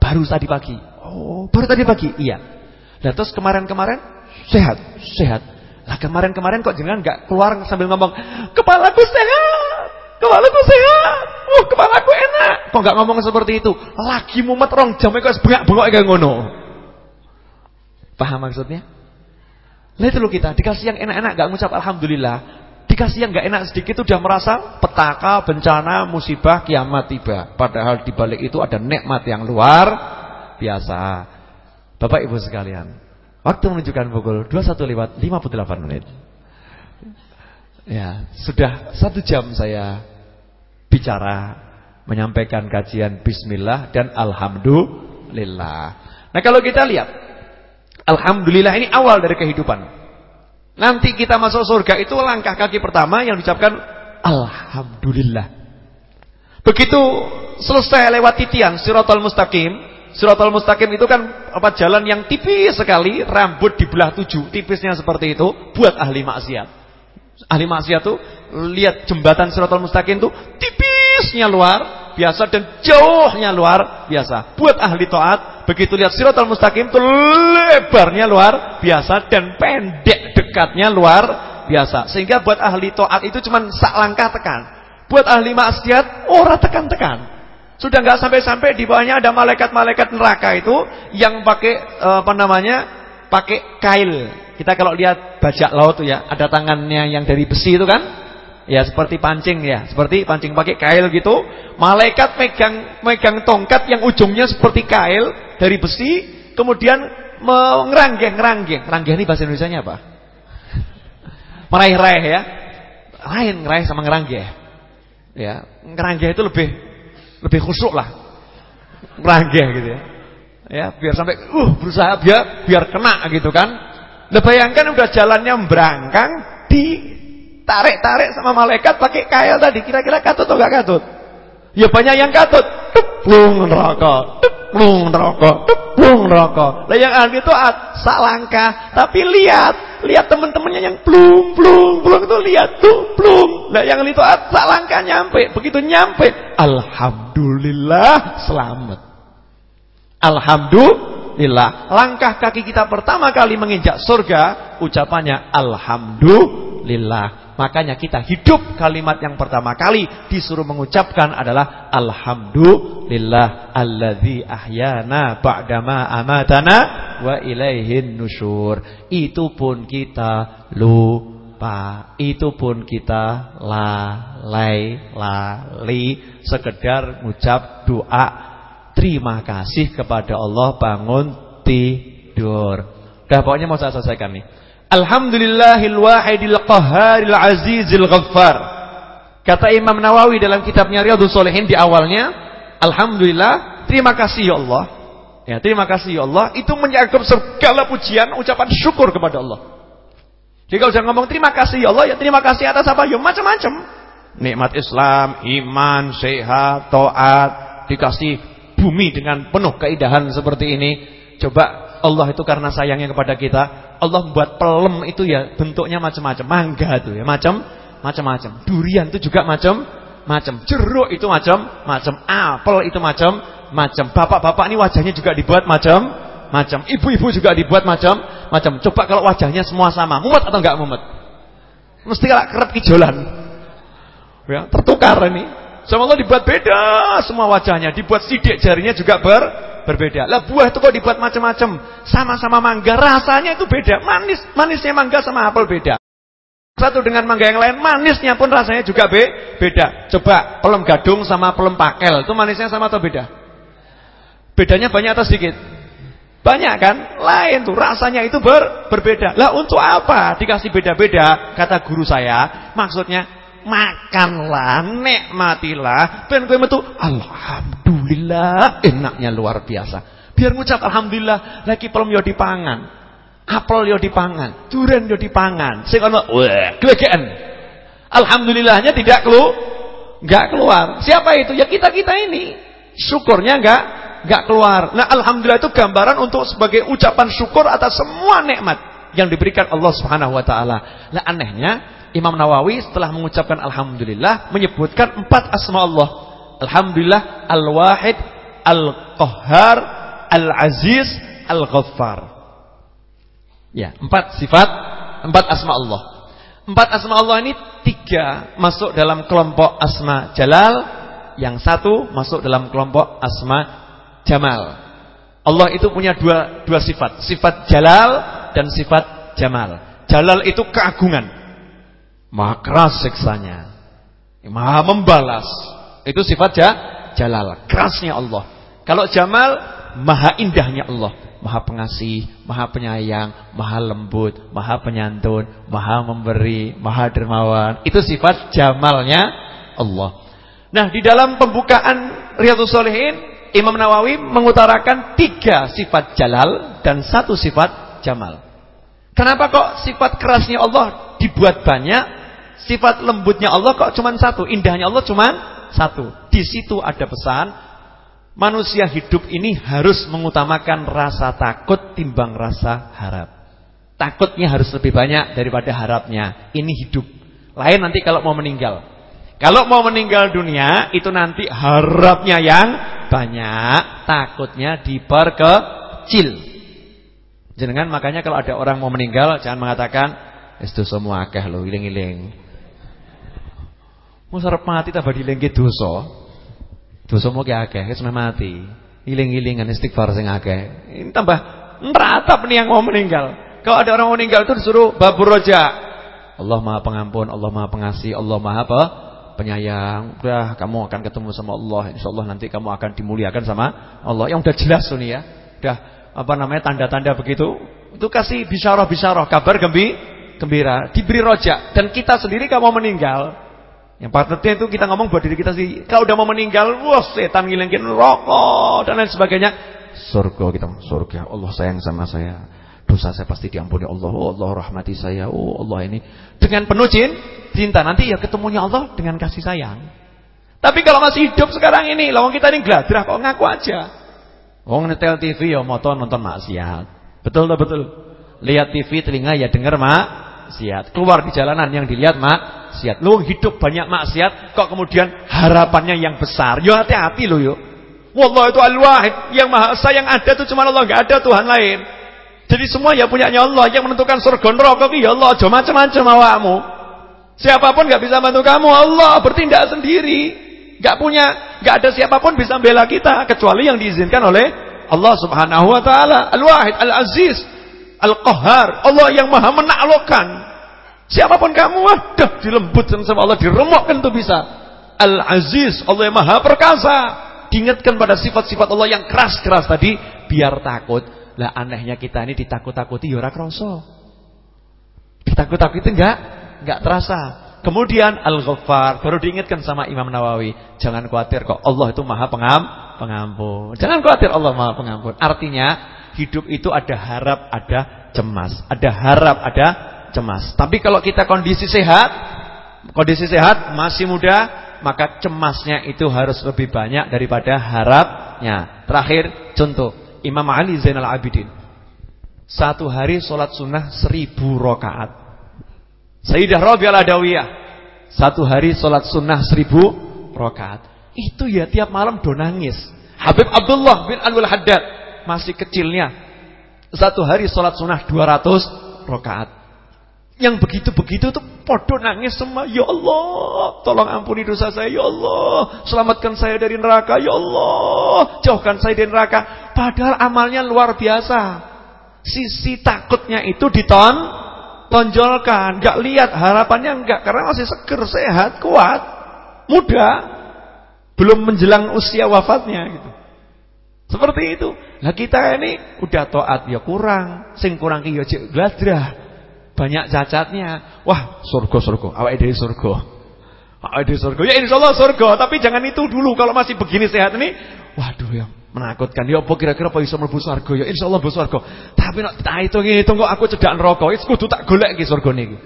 Baru tadi pagi. Oh, baru tadi pagi. Iya. Nah terus kemarin-kemarin sehat, sehat. Lah kemarin-kemarin kok jangan nggak keluar sambil ngomong, "Kepalaku sehat, kepalaku sehat, uh kepalaku enak." Kok nggak ngomong seperti itu? Lagi mumet rong jam kok bengak-bengok kayak ngono. Paham maksudnya? Itu loh kita dikasih yang enak-enak nggak ngucap alhamdulillah, dikasih yang nggak enak sedikit udah merasa petaka, bencana, musibah, kiamat tiba. Padahal di balik itu ada nikmat yang luar biasa. Bapak Ibu sekalian, waktu menunjukkan pukul 21 lewat 58 menit. Ya, sudah satu jam saya bicara, menyampaikan kajian Bismillah dan Alhamdulillah. Nah kalau kita lihat, Alhamdulillah ini awal dari kehidupan. Nanti kita masuk surga itu langkah kaki pertama yang diucapkan Alhamdulillah. Begitu selesai lewat titian Siratul Mustaqim, Suratul Mustaqim itu kan apa jalan yang tipis sekali, rambut dibelah tujuh, tipisnya seperti itu buat ahli maksiat. Ahli maksiat tuh lihat jembatan Suratul Mustaqim tuh tipisnya luar biasa dan jauhnya luar biasa. Buat ahli taat, begitu lihat Suratul Mustaqim tuh lebarnya luar biasa dan pendek dekatnya luar biasa. Sehingga buat ahli taat itu cuma sak langkah tekan. Buat ahli maksiat ora tekan-tekan. Sudah nggak sampai-sampai di bawahnya ada malaikat-malaikat neraka itu yang pakai eh, apa namanya? pakai kail. Kita kalau lihat bajak laut tuh ya, ada tangannya yang dari besi itu kan? Ya seperti pancing ya, seperti pancing pakai kail gitu. Malaikat megang megang tongkat yang ujungnya seperti kail dari besi, kemudian mengeranggeng, ngeranggeng. Ranggeng ini bahasa Indonesianya apa? Meraih-raih ya. Lain ngeraih sama ngeranggeh. Ya, ngeranggeh itu lebih lebih khusyuk lah. Meranggeh gitu ya. Ya, biar sampai uh berusaha biar biar kena gitu kan. Nah, bayangkan udah jalannya berangkang ditarik-tarik sama malaikat pakai kail tadi. Kira-kira katut atau enggak katut? Ya banyak yang katut. Tuplung neraka, tuplung neraka, tuplung neraka. Lah yang ahli itu sak langkah, tapi lihat, lihat teman-temannya yang plung plung plung itu lihat tuh plung. Lah yang itu sak langkah nyampe, begitu nyampe, alhamdulillah selamat. Alhamdulillah. Langkah kaki kita pertama kali menginjak surga, ucapannya alhamdulillah. Makanya kita hidup kalimat yang pertama kali disuruh mengucapkan adalah Alhamdulillah alladzi ahyana ba'dama amatana wa ilaihin nusyur. Itu pun kita lupa, itu pun kita lalai, lali, sekedar mengucap doa terima kasih kepada Allah bangun tidur. Dah pokoknya mau saya selesaikan nih. Alhamdulillahil wahidil qahharil azizil ghaffar. Kata Imam Nawawi dalam kitabnya Riyadhus Shalihin di awalnya, alhamdulillah, terima kasih ya Allah. Ya, terima kasih ya Allah itu menyakup segala pujian, ucapan syukur kepada Allah. Jadi kalau jangan ngomong terima kasih ya Allah, ya terima kasih atas apa? Ya macam-macam. Nikmat Islam, iman, sehat, taat, dikasih bumi dengan penuh keindahan seperti ini. Coba Allah itu karena sayangnya kepada kita, Allah buat pelem itu ya bentuknya macam-macam. Mangga itu ya macam macam-macam. Durian itu juga macam-macam. Jeruk itu macam-macam. Apel itu macam-macam. Bapak-bapak ini wajahnya juga dibuat macam-macam. Ibu-ibu juga dibuat macam-macam. Coba kalau wajahnya semua sama, mumet atau enggak mumet? Mesti kalau kerap kijolan. Ya, tertukar ini. Sama Allah dibuat beda semua wajahnya, dibuat sidik jarinya juga ber berbeda. Lah buah itu kok dibuat macam-macam. Sama-sama mangga, rasanya itu beda. Manis, manisnya mangga sama apel beda. Satu dengan mangga yang lain, manisnya pun rasanya juga be beda. Coba pelem gadung sama pelem pakel, itu manisnya sama atau beda? Bedanya banyak atau sedikit? Banyak kan? Lain tuh, rasanya itu ber berbeda. Lah untuk apa dikasih beda-beda? Kata guru saya, maksudnya makanlah, nikmatilah, ben kowe metu alhamdulillah, enaknya luar biasa. Biar ngucap alhamdulillah, lagi pelem yo dipangan. Apel yo dipangan, durian yo dipangan. Sing ana. Alhamdulillahnya tidak kelu enggak keluar. Siapa itu? Ya kita-kita ini. Syukurnya enggak enggak keluar. Nah, alhamdulillah itu gambaran untuk sebagai ucapan syukur atas semua nikmat yang diberikan Allah Subhanahu wa taala. Nah, anehnya Imam Nawawi setelah mengucapkan alhamdulillah menyebutkan empat asma Allah. Alhamdulillah Al-Wahid, Al-Qahhar, Al-Aziz, Al-Ghaffar. Ya, empat sifat, empat asma Allah. Empat asma Allah ini tiga masuk dalam kelompok asma jalal, yang satu masuk dalam kelompok asma jamal. Allah itu punya dua dua sifat, sifat jalal dan sifat jamal. Jalal itu keagungan, maha keras siksanya, maha membalas. Itu sifat ja, jalal, kerasnya Allah. Kalau jamal, maha indahnya Allah maha pengasih, maha penyayang, maha lembut, maha penyantun, maha memberi, maha dermawan. Itu sifat jamalnya Allah. Nah, di dalam pembukaan Riyadhus Shalihin, Imam Nawawi mengutarakan tiga sifat jalal dan satu sifat jamal. Kenapa kok sifat kerasnya Allah dibuat banyak, sifat lembutnya Allah kok cuma satu, indahnya Allah cuma satu. Di situ ada pesan Manusia hidup ini harus mengutamakan rasa takut timbang rasa harap. Takutnya harus lebih banyak daripada harapnya. Ini hidup. Lain nanti kalau mau meninggal. Kalau mau meninggal dunia itu nanti harapnya yang banyak, takutnya diperkecil. Jenengan makanya kalau ada orang mau meninggal jangan mengatakan itu semua akeh lho iling-iling. Musarep mati tambah dilengke dosa. Dosamu ki akeh, wis mati. Iling-ilingan istighfar sing akeh. Ini tambah neratap nih yang mau meninggal. Kalau ada orang mau meninggal itu disuruh babur roja. Allah Maha Pengampun, Allah Maha Pengasih, Allah Maha apa? Penyayang. Udah kamu akan ketemu sama Allah. Insyaallah nanti kamu akan dimuliakan sama Allah. Yang udah jelas tuh nih ya. Udah apa namanya tanda-tanda begitu. Itu kasih bisyarah-bisyarah, kabar gembi, gembira, diberi rojak dan kita sendiri kalau mau meninggal yang patutnya itu kita ngomong buat diri kita sih. Kalau udah mau meninggal, wah setan ngilangin rokok dan lain sebagainya. Surga kita, surga. Allah sayang sama saya. Dosa saya pasti diampuni Allah. Oh Allah rahmati saya. Oh Allah ini. Dengan penuh cinta. Nanti ya ketemunya Allah dengan kasih sayang. Tapi kalau masih hidup sekarang ini, lawang kita ini gladrah kok ngaku aja. Wong netel TV ya motor nonton maksiat. Betul tak betul? Lihat TV telinga ya dengar maksiat. Keluar di jalanan yang dilihat mak maksiat. Lu hidup banyak maksiat kok kemudian harapannya yang besar. Yo hati-hati lo yo. Wallah itu al-wahid, yang maha esa yang ada itu cuma Allah, enggak ada Tuhan lain. Jadi semua ya punyanya Allah, yang menentukan surga neraka ya Allah, aja macam-macam awakmu. Siapa pun enggak bisa bantu kamu, Allah bertindak sendiri. Enggak punya, enggak ada siapa pun bisa bela kita kecuali yang diizinkan oleh Allah Subhanahu wa taala. Al-Wahid, Al-Aziz, Al-Qahhar, Allah yang Maha menaklukkan. Siapa pun kamu, wadah dilembutkan sama Allah, diremukkan tuh bisa. Al-Aziz, Allah yang maha perkasa. Diingatkan pada sifat-sifat Allah yang keras-keras tadi, biar takut. Lah anehnya kita ini ditakut-takuti ya ora. Ditakut-takuti enggak? Enggak terasa. Kemudian Al-Ghaffar baru diingatkan sama Imam Nawawi, jangan khawatir kok Allah itu Maha Pengam, Pengampun. Jangan khawatir Allah Maha Pengampun. Artinya hidup itu ada harap, ada cemas, ada harap, ada cemas. Tapi kalau kita kondisi sehat, kondisi sehat, masih muda, maka cemasnya itu harus lebih banyak daripada harapnya. Terakhir, contoh, Imam Ali Zainal Abidin. Satu hari sholat sunnah seribu rokaat. Sayyidah Rabi'al Adawiyah. Satu hari sholat sunnah seribu rokaat. Itu ya tiap malam do nangis. Habib Abdullah bin Anwar Haddad. Masih kecilnya. Satu hari sholat sunnah 200 rokaat. Yang begitu-begitu tuh podo nangis semua. Ya Allah, tolong ampuni dosa saya. Ya Allah, selamatkan saya dari neraka. Ya Allah, jauhkan saya dari neraka. Padahal amalnya luar biasa. Sisi takutnya itu diton, tonjolkan. Gak lihat harapannya enggak. Karena masih seger, sehat, kuat, muda. Belum menjelang usia wafatnya gitu. Seperti itu. Nah kita ini udah toat ya kurang. Sing kurang ki ya gladrah banyak cacatnya. Wah, surga surga, awake dhewe surga. Awake dhewe surga. Ya insyaallah surga, tapi jangan itu dulu kalau masih begini sehat ini. Waduh ya, menakutkan. Ya apa kira-kira apa iso mlebu swarga? Ya insyaallah mlebu swarga. Tapi nek tak hitung-hitung kok aku cedak neraka, wis kudu tak golek iki surgane iki.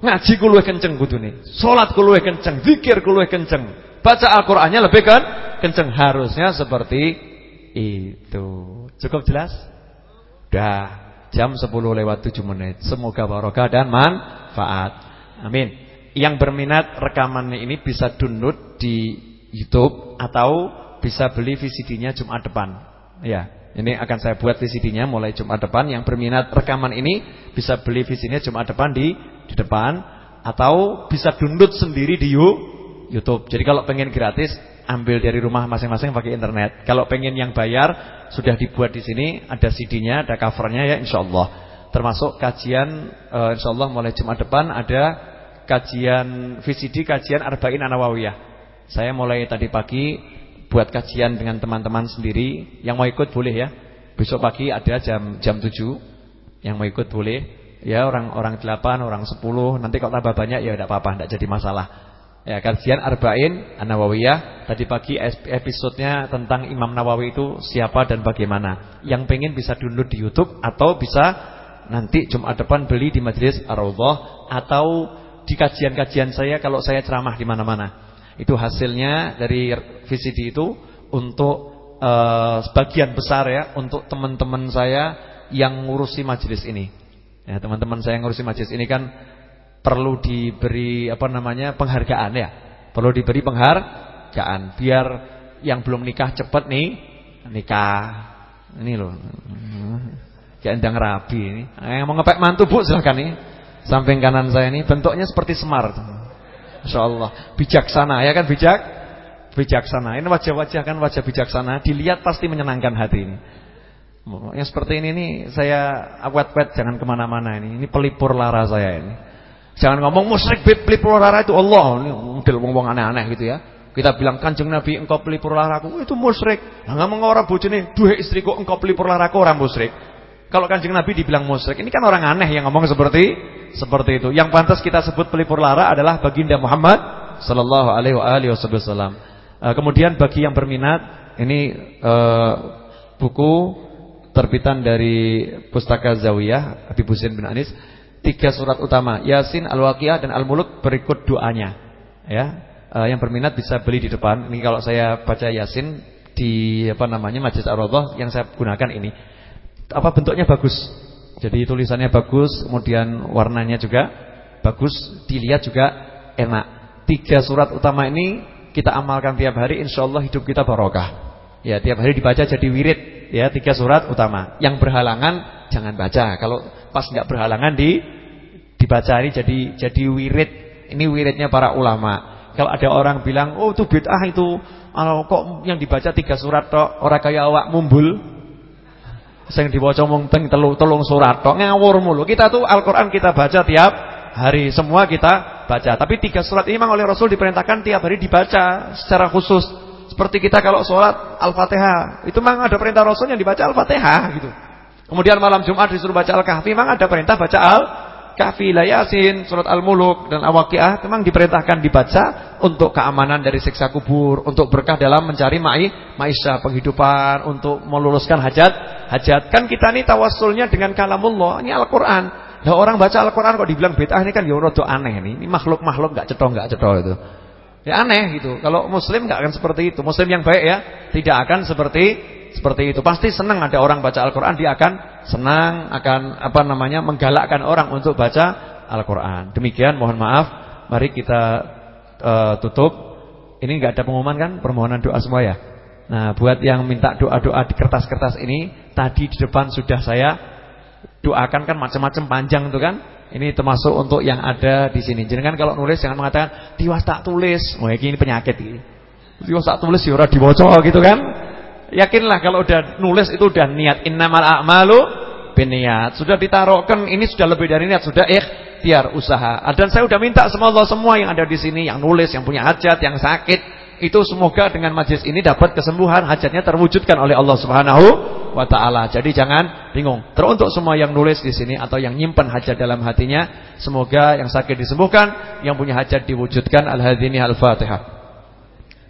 Ngaji ku luwih kenceng kudune. Salat ku luwih kenceng, zikir ku luwih kenceng. Baca Al-Qur'annya lebih kan kenceng harusnya seperti itu. Cukup jelas? Dah. Jam 10 lewat 7 menit. Semoga barokah dan manfaat. Amin. Yang berminat rekaman ini bisa download di YouTube atau bisa beli VCD-nya Jumat depan. Ya, ini akan saya buat VCD-nya mulai Jumat depan. Yang berminat rekaman ini bisa beli VCD-nya Jumat depan di di depan atau bisa download sendiri di YouTube. Jadi kalau pengen gratis ambil dari rumah masing-masing pakai internet. Kalau pengen yang bayar sudah dibuat di sini ada CD-nya, ada covernya ya insyaallah. Termasuk kajian uh, insyaallah mulai Jumat depan ada kajian VCD kajian Arba'in An-Nawawiyah. Saya mulai tadi pagi buat kajian dengan teman-teman sendiri. Yang mau ikut boleh ya. Besok pagi ada jam jam 7. Yang mau ikut boleh. Ya orang orang 8, orang 10, nanti kalau tambah banyak ya tidak apa-apa, tidak jadi masalah. Ya kajian Arba'in An-Nawawiyah tadi pagi episodenya tentang Imam Nawawi itu siapa dan bagaimana. Yang pengen bisa download di YouTube atau bisa nanti Jumat depan beli di Majelis Ar-Raudhah atau di kajian-kajian saya kalau saya ceramah di mana-mana. Itu hasilnya dari VCD itu untuk uh, sebagian besar ya untuk teman-teman saya yang ngurusi majelis ini. Ya, teman-teman saya yang ngurusi majelis ini kan perlu diberi apa namanya penghargaan ya. Perlu diberi penghargaan biar yang belum nikah cepat nih nikah. Ini loh. Kayak endang rabi ini. Yang mau ngepek mantu Bu silahkan nih. Samping kanan saya ini bentuknya seperti semar. Insyaallah bijaksana ya kan bijak? Bijaksana. Ini wajah-wajah kan wajah bijaksana, dilihat pasti menyenangkan hati ini. Yang seperti ini nih saya awet-wet jangan ke mana-mana ini. Ini pelipur lara saya ini. Jangan ngomong musyrik pelipur lara itu Allah. Ini model ngomong aneh-aneh gitu ya. Kita bilang kanjeng Nabi engkau pelipur laraku itu musyrik. Nah, ngomong orang bojone duhe istriku engkau pelipur laraku orang musyrik. Kalau kanjeng Nabi dibilang musyrik, ini kan orang aneh yang ngomong seperti seperti itu. Yang pantas kita sebut pelipur lara adalah baginda Muhammad sallallahu alaihi wasallam. Uh, kemudian bagi yang berminat ini uh, buku terbitan dari Pustaka Zawiyah Habib Husain bin Anis tiga surat utama. Yasin, Al-Waqiah dan Al-Muluk berikut doanya. Ya. Uh, yang berminat bisa beli di depan. Ini kalau saya baca Yasin di apa namanya Majlis Ar-Raudhah yang saya gunakan ini. Apa bentuknya bagus? Jadi tulisannya bagus kemudian warnanya juga bagus dilihat juga enak. Tiga surat utama ini kita amalkan tiap hari insyaallah hidup kita barokah. Ya tiap hari dibaca jadi wirid. Ya tiga surat utama. Yang berhalangan jangan baca. Kalau pas nggak berhalangan di dibaca ini jadi jadi wirid. Ini wiridnya para ulama. Kalau ada orang bilang, "Oh, itu bid'ah itu." Kok yang dibaca tiga surat tok, orang kaya awak mumbul. Sing diwaca mung teng telu telung surat tok, ngawur mulu. Kita tuh Al-Qur'an kita baca tiap hari, semua kita baca. Tapi tiga surat ini memang oleh Rasul diperintahkan tiap hari dibaca secara khusus. Seperti kita kalau sholat Al-Fatihah. Itu memang ada perintah Rasul yang dibaca Al-Fatihah gitu. Kemudian malam Jumat disuruh baca Al-Kahfi. Memang ada perintah baca Al-Kahfi. Yasin, surat Al-Muluk dan Al-Waqiah. Memang diperintahkan dibaca untuk keamanan dari siksa kubur. Untuk berkah dalam mencari ma'i, maisha penghidupan. Untuk meluluskan hajat. Hajat. Kan kita ini tawassulnya dengan kalamullah. Ini Al-Quran. Nah orang baca Al-Quran kok dibilang bid'ah ini kan ya rada aneh nih. Ini makhluk-makhluk gak cetok gak cetok itu. Ya aneh gitu. Kalau muslim nggak akan seperti itu. Muslim yang baik ya tidak akan seperti seperti itu. Pasti senang ada orang baca Al-Qur'an, dia akan senang, akan apa namanya? menggalakkan orang untuk baca Al-Qur'an. Demikian mohon maaf, mari kita uh, tutup. Ini nggak ada pengumuman kan? Permohonan doa semua ya. Nah, buat yang minta doa-doa di kertas-kertas ini, tadi di depan sudah saya doakan kan macam-macam panjang itu kan? Ini termasuk untuk yang ada di sini. Jangan kalau nulis jangan mengatakan tiwas tak tulis. Wah, ini penyakit ini. Tiwas tak tulis ya ora diwaca gitu kan. Yakinlah kalau udah nulis itu udah niat innamal a'malu binniyat. Sudah ditaruhkan ini sudah lebih dari niat, sudah ikhtiar usaha. Dan saya udah minta sama Allah semua yang ada di sini yang nulis, yang punya hajat, yang sakit itu semoga dengan majlis ini dapat kesembuhan, hajatnya terwujudkan oleh Allah Subhanahu wa taala. Jadi jangan bingung. Teruntuk semua yang nulis di sini atau yang nyimpan hajat dalam hatinya, semoga yang sakit disembuhkan, yang punya hajat diwujudkan. Al-hadini al-Fatihah.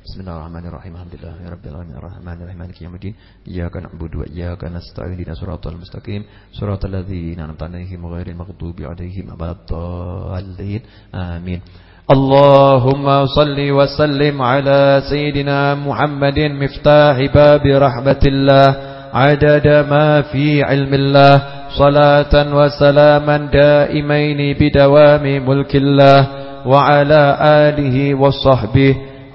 Bismillahirrahmanirrahim. Alhamdulillahirabbil alamin arrahmanirrahim maliki yaumiddin. Iyyaka na'budu wa iyyaka nasta'in ihdinas siratal mustaqim. Siratal ladzina an'amta 'alaihim ghairil maghdubi 'alaihim waladdallin. Amin. اللهم صل وسلم على سيدنا محمد مفتاح باب رحمة الله عدد ما في علم الله صلاة وسلاما دائمين بدوام ملك الله وعلى آله وصحبه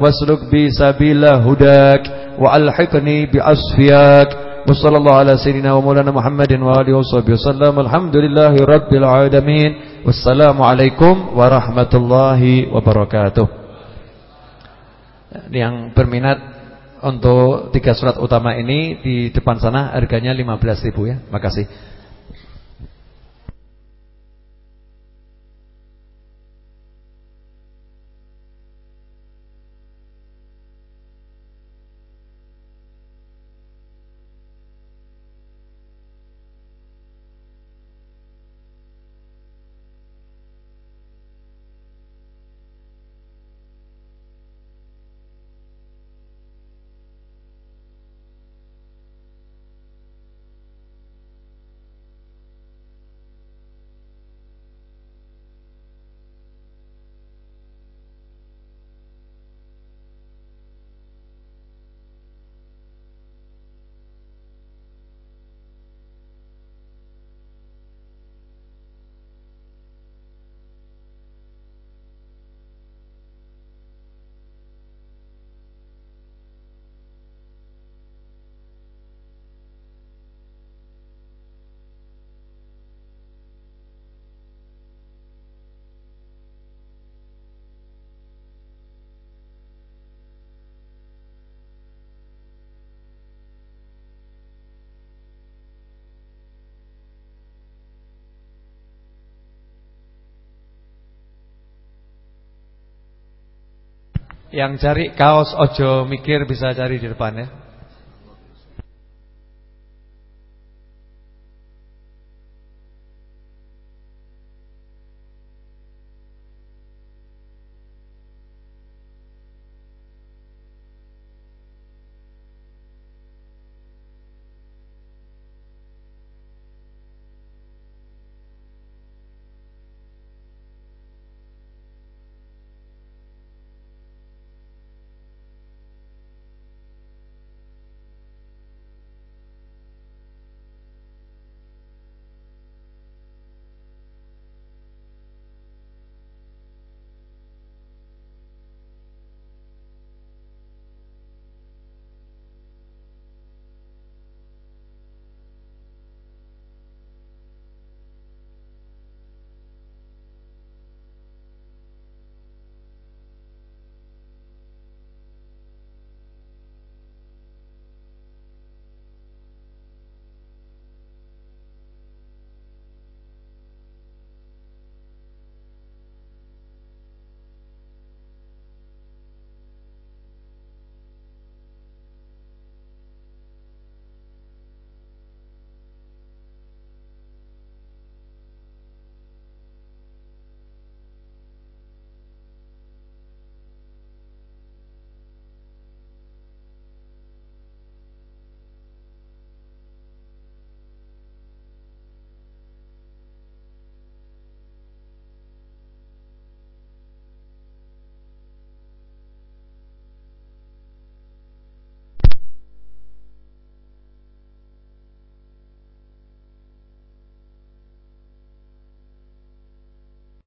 واسلك bi sabila hudak wa بأصفياك bi الله على سيدنا ومولانا محمد وآله وصحبه وسلم الحمد لله رب العالمين والسلام عليكم ورحمة wassalamu alaikum warahmatullahi yang berminat untuk tiga surat utama ini di depan sana harganya 15.000 ya. Makasih. Yang cari kaos ojo mikir bisa cari di depan ya.